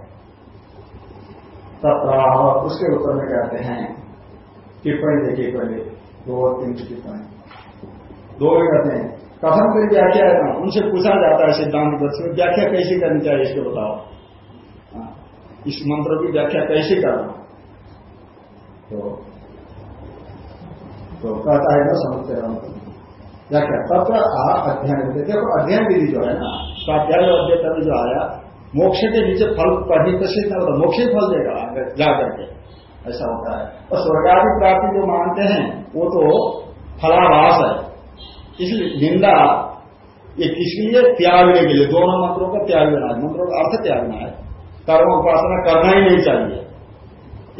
तब उसके उत्तर में कहते हैं, टिप्पणी देखिए पहले। दो तीन टिप्पणी। दो भी कहते हैं। कथम फिर व्याख्या है? ना उनसे पूछा जाता है सिद्धांत पक्ष व्याख्या कैसी करनी चाहिए इसको बताओ। हाँ, इस मंत्र की व्याख्या कैसे करना तो तो कहता है ना समझते रहो क्या तत्र अध्ययन देखो अध्ययन विधि जो है ना स्वाध्याय अध्ययन जो आया मोक्ष के नीचे फल पढ़ी प्रसिद्ध नहीं होता मोक्ष ही फल देगा जा करके। ऐसा होता है। और स्वर्गादि प्राप्ति जो मानते हैं वो तो फलाभास है। इसलिए निंदा ये किसके लिए? त्यागने के लिए। दोनों मंत्रों का त्याग लेना है। मंत्रों का अर्थ त्यागना है। कर्म उपासना करना ही नहीं चाहिए।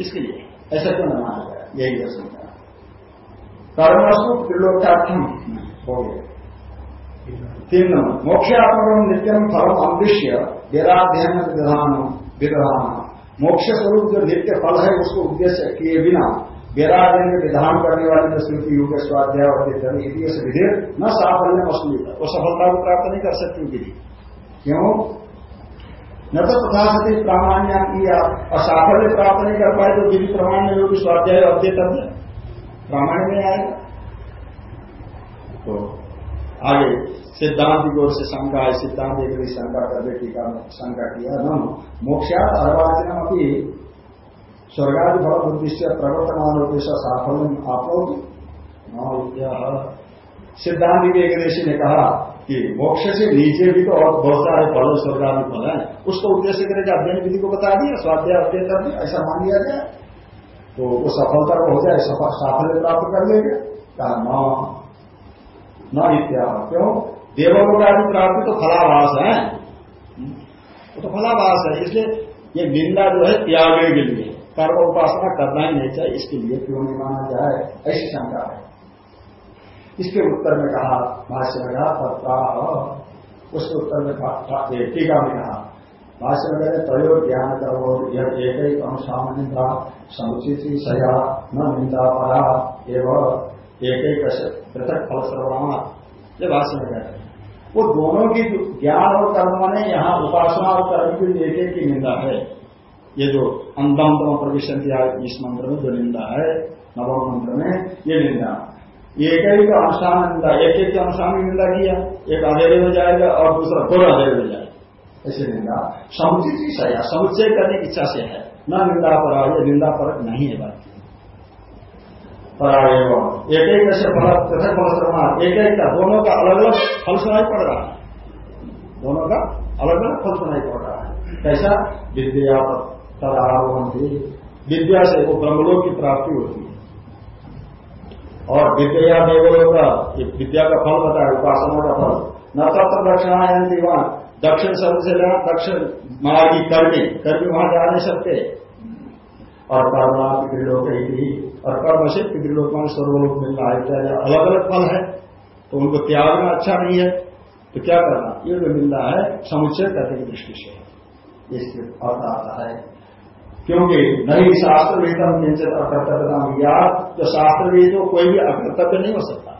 इसके लिए। ऐसा क्यों न माना जाए? यही दर्शन कर्मसु त्रिलोकार्थम हो गया। तीन नंबर। मोक्षात्मक नित्यम फल अदृश्य वेदाध्ययन विधान विधान। मोक्ष स्वरूप जो नित्य फल है, उसको उद्देश्य किए बिना वेदाध्ययन के विधान करने वाले जो स्मृति योग स्वाध्याय और विधेयक न साफल्य मसूलित वो सफलता को प्राप्त नहीं कर सकती विधि क्यों? न तो तथा सती प्रामाण्य किया और साफल्य प्राप्त नहीं कर पाए तो विधि प्रमाण में योगी स्वाध्याय अध्ययन रामायण में आएगा। तो आगे सिद्धांत की ओर से शंका है, सिद्धांत एक शंका कर टीका शंका किया, न मोक्षात अर्वाचनम अभी स्वर्गादि भव उद्देश्य प्रवर्तमान उद्देश्य साफल्य आपलोगी सिद्धांत ऋषि ने कहा कि मोक्ष से नीचे भी तो और बहुत सारे फल, स्वर्गादि फल है। उसको उद्देश्य करके अध्ययन विधि को बता दिया, स्वाध्याय अध्ययन कर दिया, ऐसा मान लिया जाए तो वो सफलता को हो जाए साफल्य प्राप्त कर लेंगे। कहा न इत्या क्यों? देवलों का भी प्राप्ति तो फलाभास है। वो तो फलाभास है, इसलिए ये निंदा जो है त्यागने के लिए। कर्म उपासना करना ही नहीं चाहिए, इसके लिए क्यों नहीं माना जाए? ऐसी शंका है। इसके उत्तर में कहा भाष्य में कहा तत्ता उसके उत्तर में टीका में कहा भाष्य में तयो ज्ञान करो, यह एक ही अनुसामनिंदा समुचित सया न निंदा परा, एवं एक ही पृथक फल श्रवणा ये भाष्य में कहते हैं। वो दोनों की ज्ञान और कर्म ने यहाँ उपासना और कर्म की एक एक की निंदा है। ये जो अंतम तम प्रवेशन किया इस मंत्र में जो निंदा है, नवम मंत्र में ये निंदा। एक ही का अनुष्ठान निंदा, एक एक के अनुष्ठान निंदा किया, एक अंधेरे में जाएगा और दूसरा थोड़ा अंधेरे में जाएगा। ऐसे निंदा। समुचित ही सही समुच्चय करने की इच्छा से है। न निंदा पर निंदा पर नहीं है बात। एवं एक एक फल पृथक फल एक एक का दोनों का अलग अलग फल सुनाई पड़ रहा है। दोनों का अलग अलग फल सुनाई पड़ रहा है। कैसा? विद्या तदारोहण विद्या से वो ब्रह्मलोक की प्राप्ति होती है। और विद्या देवलोक का विद्या का फल बताया उपासना का फल। न तत्व दक्षिणायंती वहाँ दक्षिण शब्द से लेना, दक्षिण मार्गी कर्मी कर्मी वहाँ जा नहीं सकते। और कर्मा पितृलोक ही और कर्म से पितृलोक में सर्वलोक मिल रहा है अलग अलग फल है। तो उनको त्यागना अच्छा नहीं है। तो क्या करना? ये जो मिल रहा है, समुच्चय करने की दृष्टि से। इसके अर्थ आता है। क्योंकि नहीं शास्त्र वेदम किंचित अकर्तव्य नाम याद जो शास्त्र वेद हो कोई भी अकर्तव्य नहीं हो सकता।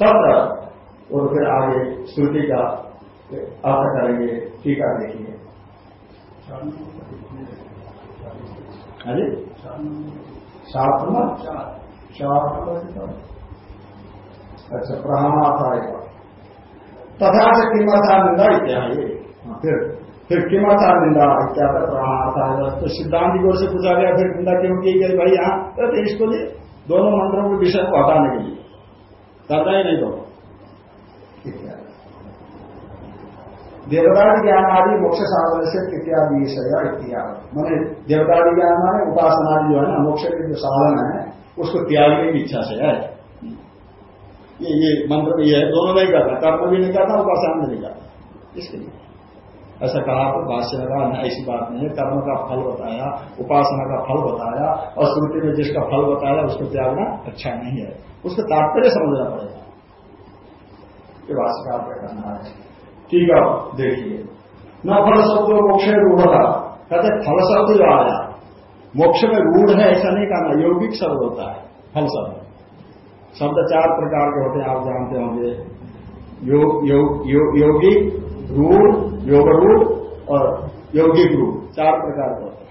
तब और फिर आगे श्रुति का अर्थ करेंगे टीका देखिए। सात अच्छा प्रहाणार्थ आएगा तथा से कीमत निंदा इत्यादि। हाँ, फिर। फिर किमर्था निंदा क्या प्रमाणार्थ है? तो सिद्धांत की ओर से पूछा गया, फिर निंदा क्यों की गई भाई यहाँ तो इसको लिए दोनों मंत्रों के विषय को हटाने के लिए। करना ही नहीं दो देवदारी ज्ञान आदि मोक्ष साधन से इत्यादि विषय इत्यादि। मैंने देवदारी ज्ञान माने उपासना जो है ना, मोक्ष के जो साधन है, उसको त्यागने की इच्छा से है। ये ये मंत्र भी है, दोनों नहीं करता कर्म भी नहीं करता, उपासना भी नहीं करता। इसके लिए ऐसा कहा, भाष्य ने कहा ऐसी बात नहीं है। कर्म का फल बताया, उपासना का फल बताया, और श्रुति में जिसका फल बताया, उसको त्यागना अच्छा नहीं है। उसको तात्पर्य समझना पड़ेगा। ये भाष्यकार का करना है। ठीक है, देखिए। न फल शब्द मोक्ष में रूढ़ कहते फल शब्द जो आया, मोक्ष में रूढ़ है, ऐसा नहीं कहना यौगिक शब्द होता है, फल शब्द। शब्द चार प्रकार के होते हैं, आप जानते होंगे। योग योग यौगिक रूढ़ योग और यौगिक रूढ़, चार प्रकार का होता है।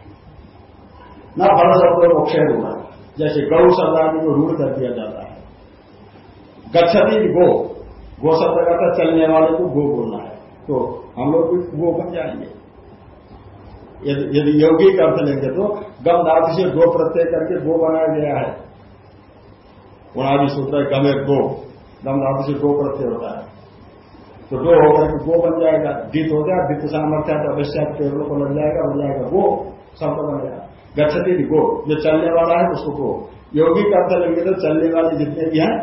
न फल शब्द मोक्ष रूढ़ जैसे गौ शब्द आदि को रूढ़ कर दिया जाता है। गच्छती गो। गो शब्द का चलने वाले को गो बोलना है। तो हम लोग भी गो बन जाएँगे। यदि यौगिक अर्थ लेंगे तो गम धातु से गो प्रत्यय करके गो बनाया गया है। गुणादि सूत्र गमे गो। गम धातु से दो प्रत्यय होता है। तो दो होकर के गो बन जाएगा। दित हो गया दित सामर्थ्या तो अवश्य टेबलों को लग जाएगा, बन जाएगा गो शब्द बन गया गच्छती गो जो चलने वाला है, उसको गो योगी का अर्थ लेंगे तो चलने वाले जितने भी हैं,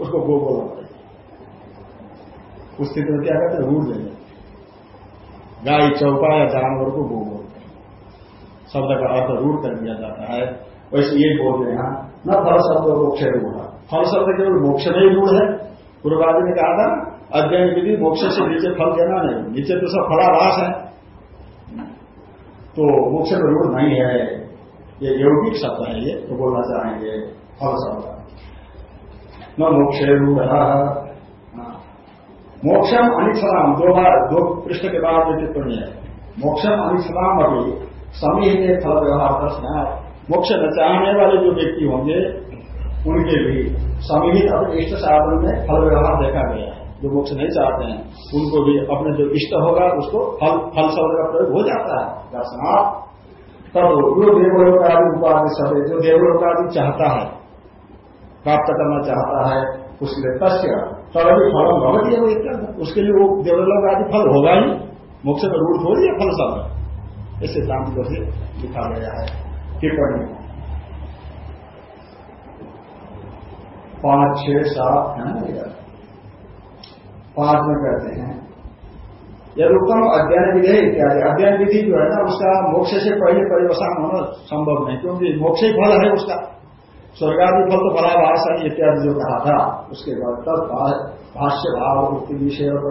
उसको गो बोलना पड़ेगा। उस स्थिति में क्या कहते हैं? रूढ़ देंगे गाय चौपा या जानवर को गो बोलते हैं। शब्द का अर्थ रूढ़ कर दिया जाता है। वैसे ये बोल रहे हैं न फल शब्द मोक्ष रूढ़ फल शब्द केवल मोक्ष में ही रूढ़ है। पूर्वादि ने कहा था अध्ययन विधि मोक्ष से नीचे फल देना नहीं, नीचे तो सब फलाभास है। तो मोक्ष में रूढ़ नहीं है। ये यौगिक शब्द है ये तो बोलना चाहेंगे, फल शब्द न मोक्ष रूढ़। मोक्षम अनिक्षराम दो बार, दो पृष्ठ के बाद में टिप्पणी है। मोक्षम अनिक्षराम अभी समी फल व्यवहार दर्शन मोक्ष न चाहने वाले जो व्यक्ति होंगे, उनके भी समीहित अपने इष्ट साधन में फल व्यवहार देखा गया है। जो मोक्ष नहीं चाहते हैं, उनको भी अपने जो इष्ट होगा, उसको फल फल शब्द का प्रयोग हो जाता है। दर्शनाथ तब जो देवलोक आदि उपाधि सब जो देवलोक चाहता है, प्राप्त करना चाहता है, उसके तस्य, तब अभी फल भवती है उसके लिए वो देवलोक आदि फल होगा ही, मोक्ष में रूढ़ है फल शब्द इस सिद्धांत को लिखा गया है। टिप्पणी। पाँच छह सात, है ना पाँच में कहते हैं। यह उत्तम अध्ययन विधि इत्यादि। अध्ययन विधि जो है ना, उसका मोक्ष से पहले परिवसान होना संभव नहीं, क्योंकि मोक्ष ही फल है उसका। स्वर्गादि फल तो फलाभाष है इत्यादि जो कहा था, उसके बाद तब भाष्य भाव उत्ति विषय और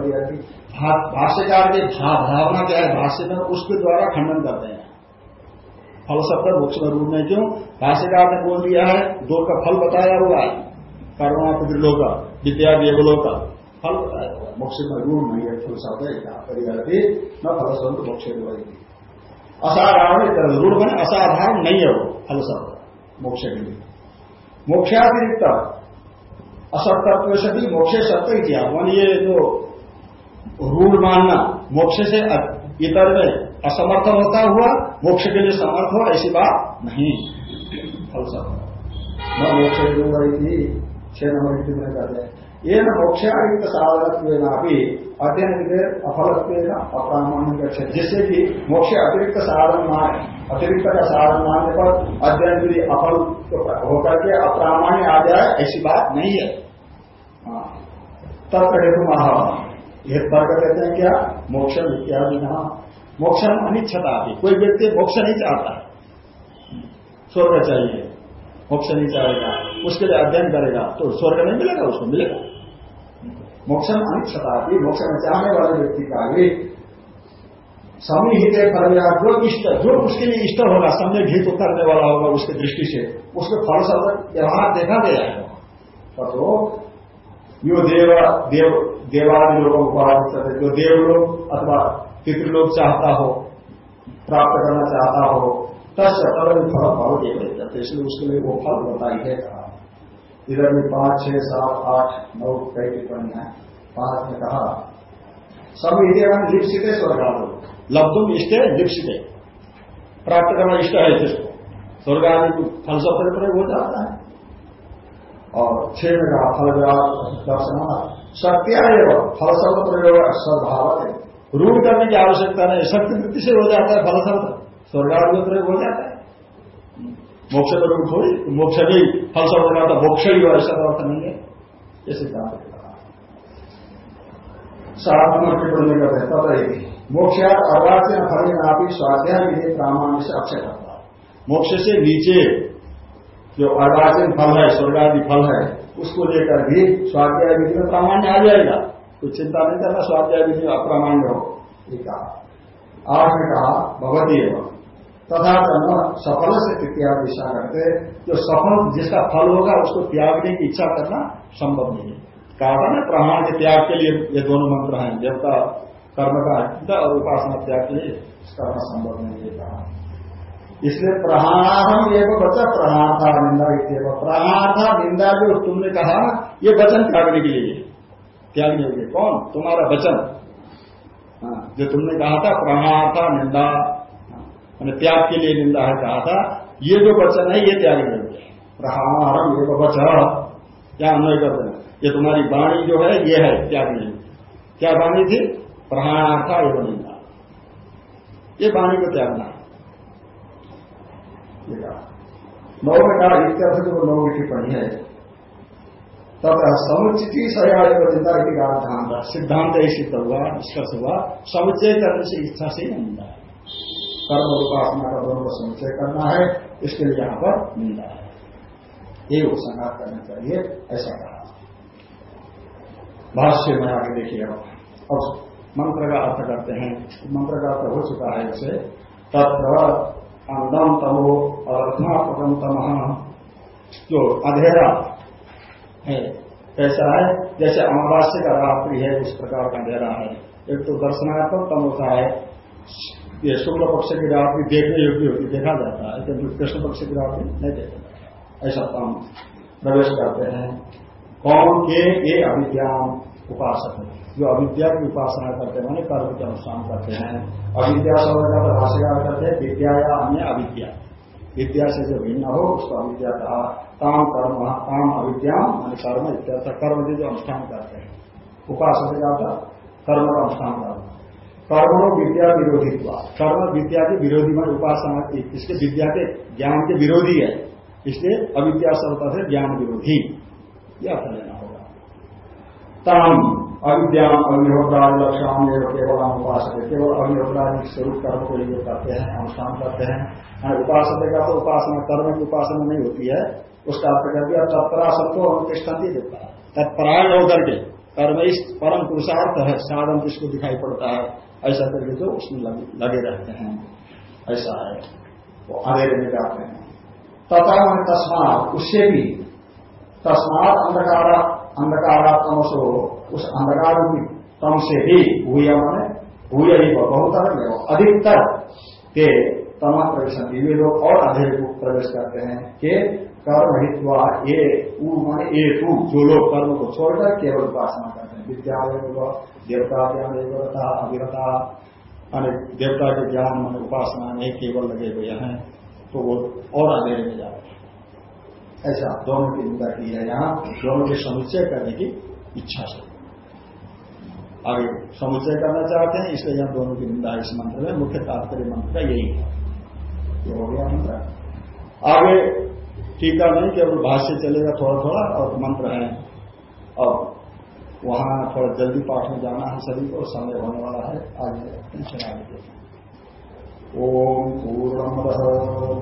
भाष्यकार के भावना क्या है? भाष्य में उसके द्वारा खंडन करते हैं। फल शब्द मोक्ष में रूप नहीं, क्यों? भाष्यकार ने बोल दिया है, दो का फल बताया हुआ है। करुणा पितृलोक, विद्या देवलों का फल बताया हुआ मोक्ष में रूप नहीं है, फल शब्द न फल शब्द मोक्ष असाधारण रूढ़ बने, असाधारण नहीं है वो फल शब्द मोक्ष के लिए। मोक्षातिरिक्त असत्व से भी मोक्ष सत्य किया। मान ये जो रूढ़ मानना, मोक्ष से इतर में असमर्थ होता हुआ, मोक्ष के लिए समर्थ हो, ऐसी बात नहीं। फलसफा न मोक्ष छह नंबर की में कहते हैं। ये न मोक्षायुक्त साधन भी अध्ययन विधेयक अफल अप्रामाण्य जिससे कि मोक्ष अतिरिक्त साधन मान अतिरिक्त का साधन मानने पर अध्ययन अफल होकर के अप्रामाण्य आ जाए, ऐसी बात नहीं है। हाँ। तब हेतु महा यह तर्क कहते हैं क्या? मोक्ष इत्यादि न मोक्ष अनिच्छता कोई व्यक्ति मोक्ष नहीं चाहता। स्वर्ग चाहिए। मोक्ष नहीं चाहेगा। उसके लिए अध्ययन करेगा तो स्वर्ग नहीं मिलेगा, उसको मिलेगा। मोक्षम अनिच्छता भी मोक्ष में चाहने वाले व्यक्ति का भी समीहित कर्मया जो इष्ट जो उसके लिए इष्ट होगा समय हित करने वाला होगा उसकी दृष्टि से। उसके फल शब्द व्यवहार देखा गया है। तो यो देव देव, देवादि लोगों को जो देव लोग अथवा पितृलोक चाहता हो, प्राप्त करना चाहता हो तस् फल फल के जाते इसलिए उसके लिए वो फल बताई है। कहा इधर में पाँच छह सात आठ नौ कई टिप्पणी है। पाँच ने कहा सब इधर लिप्सित स्वर्गालोक लब्धुम इष्ट है लिप्सित प्राप्त करना इष्ट है जिसको स्वर्ग आदि फल सब प्रयोग हो जाता है। और छह में कहा फल दर्शन सत्या एवं। फल शब्द प्रयोग सद्भाव है। रूढ़ करने की आवश्यकता नहीं। शक्ति वृत्ति से हो जाता है फल शब्द स्वर्गाद में प्रयोग हो जाता है। मोक्ष का रूप थोड़ी, मोक्ष भी फल शब्द का तो मोक्ष ही हो ऐसा अर्थ नहीं है। ये सिद्धांत सात नंबर के पढ़ने का है पता ही। मोक्षात अर्वाच्य फल नापी स्वाध्याय विधि प्रामाण्य से अक्षय करता। है मोक्ष से नीचे जो अर्वाचीन फल है, स्वर्गादि फल है, उसको लेकर भी स्वाध्याय विधि में प्रामाण्य आ जाएगा। कुछ चिंता नहीं करना, स्वाध्याय विधि अप्रामाण्य हो। ये कहा में कहा, भगवती एवं। तथा कर्म सफल से त्याग इच्छा करते जो सफल जिसका फल होगा उसको त्यागने की इच्छा करना संभव नहीं है। कहा था ना प्रमाण के त्याग के लिए ये दोनों मंत्र हैं देवता कर्म का हित और उपासना त्याग के लिए करना संभव नहीं है कहा। इसलिए प्रहाणार्थम एक बच्चा प्रहार्था निंदा प्रहार्था निंदा जो तुमने कहा ये वचन त्यागने के लिए त्यागने के लिए कौन? तुम्हारा वचन। हाँ, जो तुमने कहा था प्रहार्था निंदा। मैंने त्याग के लिए निंदा है, कहा था, ये जो वचन है, ये त्यागने के लिए प्रहारम एक वचन क्या अन्वय कर ये तुम्हारी वाणी जो है, ये है, त्याग नहीं क्या वाणी थी? प्रहाणार्था एवं निंदा। ये वाणी को त्यागना नौ में कहा। इत्यर्थ जो नौ की टिप्पणी है, तथा समुचित ही सही चिंता की ध्यान सिद्धांत ही सिद्ध हुआ, निष्कर्ष हुआ समुच्चय करने से इच्छा से ही निंदा। है कर्म उपासना का दोनों का समुच्चय करना है, इसके लिए यहाँ पर निंदा है। ये उपसंहार करना चाहिए, ऐसा कहा। भाष्य में आगे देखिए अब मंत्र का अर्थ करते हैं। मंत्र का अर्थ हो चुका है इसे तत्र अंदम तमो और अर्थमात्मकम तम। जो अंधेरा है, ऐसा है, जैसे अमावास्य का रात्रि है उस प्रकार का अंधेरा है। एक तो दर्शनात्मक तम होता है। ये शुक्ल पक्ष की रात्रि देखने योग्य होती, देखा जाता है। किंतु कृष्ण पक्ष की रात्रि नहीं देखा जाता ऐसा काम प्रवेश करते हैं। कौन के? ये अविद्याम उपासक जो अविद्या की उपासना करते हैं, मैंने कर्म के अनुष्ठान करते हैं। अविद्या शब्द का भाष्यकार करते हैं, विद्या या अन्य अविद्या। विद्या से जो भिन्न हो, उसको अविद्या कहा। काम कर्म काम अविद्या कर्म इत्यादि कर्म के जो अनुष्ठान करते हैं। उपासना का कर्म का अनुष्ठान करना कर्म विद्या विरोधी हुआ। कर्म विद्या के विरोधी में उपासना की। इसके विद्या के ज्ञान के विरोधी है। इसलिए अविद्या शब्द से ज्ञान विरोधी। यह अर्थ लेना होगा। तम, अविद्याम, अग्निहोत्रादि लक्षण केवल उपासक केवल अग्निहोत्रादि स्वरूप कर्म को लिए करते हैं, अनुष्ठान करते हैं। उपासक का तो उपासना, कर्म की उपासना नहीं होती है। उसका अर्थ कर दिया तत्परा सबको अनुष्ठान देता है। तत्परायण होकर के कर्म इस परम पुरुषार्थ है। साधन जिसको दिखाई पड़ता है। ऐसा करके तो उसमें लगे रहते हैं। ऐसा है। वो अंधेरे में जाते हैं। तथा मैं तस्मात, उससे भी। तस्मात अंधकार, अंधकारात्मसो, उस अंधकार की तम से भी भूय मैंने, भूय ही बहुत अधिकतर के तमा प्रवेश वे लोग और अंधेरे को प्रवेश करते हैं कि कर्म हित्वा, ये माने ए टू जो लोग कर्म को छोड़कर केवल उपासना करते विद्यालय देवता ज्ञान देवता अभिरता देवता के ज्ञान मन उपासना में केवल लगे हुए हैं तो वो और अंधेरे में जाते। हैं ऐसा, दोनों की निंदा की है। यहाँ दोनों के समुच्चय करने की इच्छा से आगे समुच्चय करना चाहते हैं इसलिए यहाँ दोनों की निंदा इस मंत्र में मुख्य तात्पर्य मंत्र का यही है। ये हो गया मंत्र आगे टीका नहीं केवल भाष्य चलेगा थोड़ा थोड़ा और मंत्र है। अब वहाँ थोड़ा जल्दी पाठ में जाना है सभी को, समय होने वाला है। चला देते ओम पूर्ण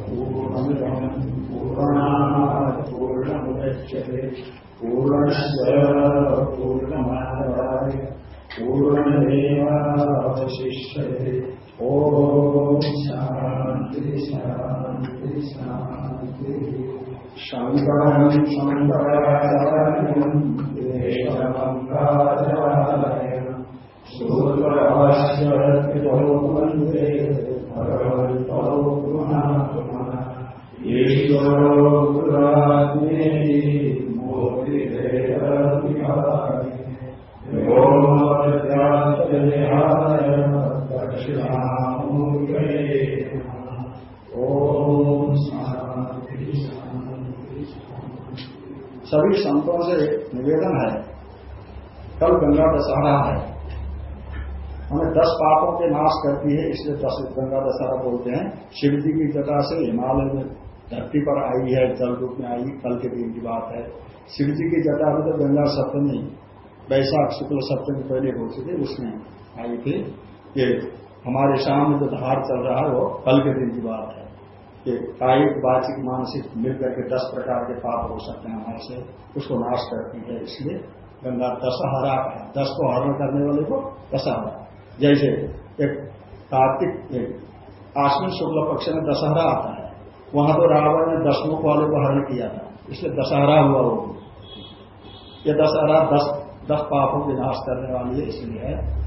पूर्णमिदम पूर्णात् पूर्णमुदच्यते। पूर्णस्य पूर्णमादाय शांति शांति शांति शंकर शान्तिः। शङ्करम् शङ्कराचार्यम् देशमङ्गाचार्यम् सूत्रभाष्य वंदे ईश्वरो गुरात्मेति मूर्तिभेदविहारि व्योमवद्याश्चर्याय दक्षिणामूर्तये नमः। ओम शांति शांति शांति सभी संतों से निवेदन है। कल गंगा दशहरा है। हमें दस पापों के नाश करती है, इसलिए दस गंगा दशहरा बोलते हैं। शिव जी की जटा से हिमालय में धरती पर आई है, जल रूप में आई, कल के दिन की बात है। शिव जी की जटा में तो गंगा सप्तमी, वैशाख शुक्ल सप्तमी पहले हो चुके उसमें आई थी। ये हमारे सामने जो धार चल रहा है, वो कल के दिन की बात है। कायिक वाचिक मानसिक मिलकर के दस प्रकार के पाप हो सकते हैं हमारे से, उसको नाश करती है। इसलिए गंगा दशहरा है। दस को हरण करने वाले को दशहरा। जैसे एक कार्तिक आश्विन शुक्ल पक्ष में दशहरा आता है। वहाँ तो रावण ने दसमुख वाले को हरण किया था। इसलिए दशहरा हुआ वो। ये दशहरा दस दस पापों के नाश करने वाली है। इसलिए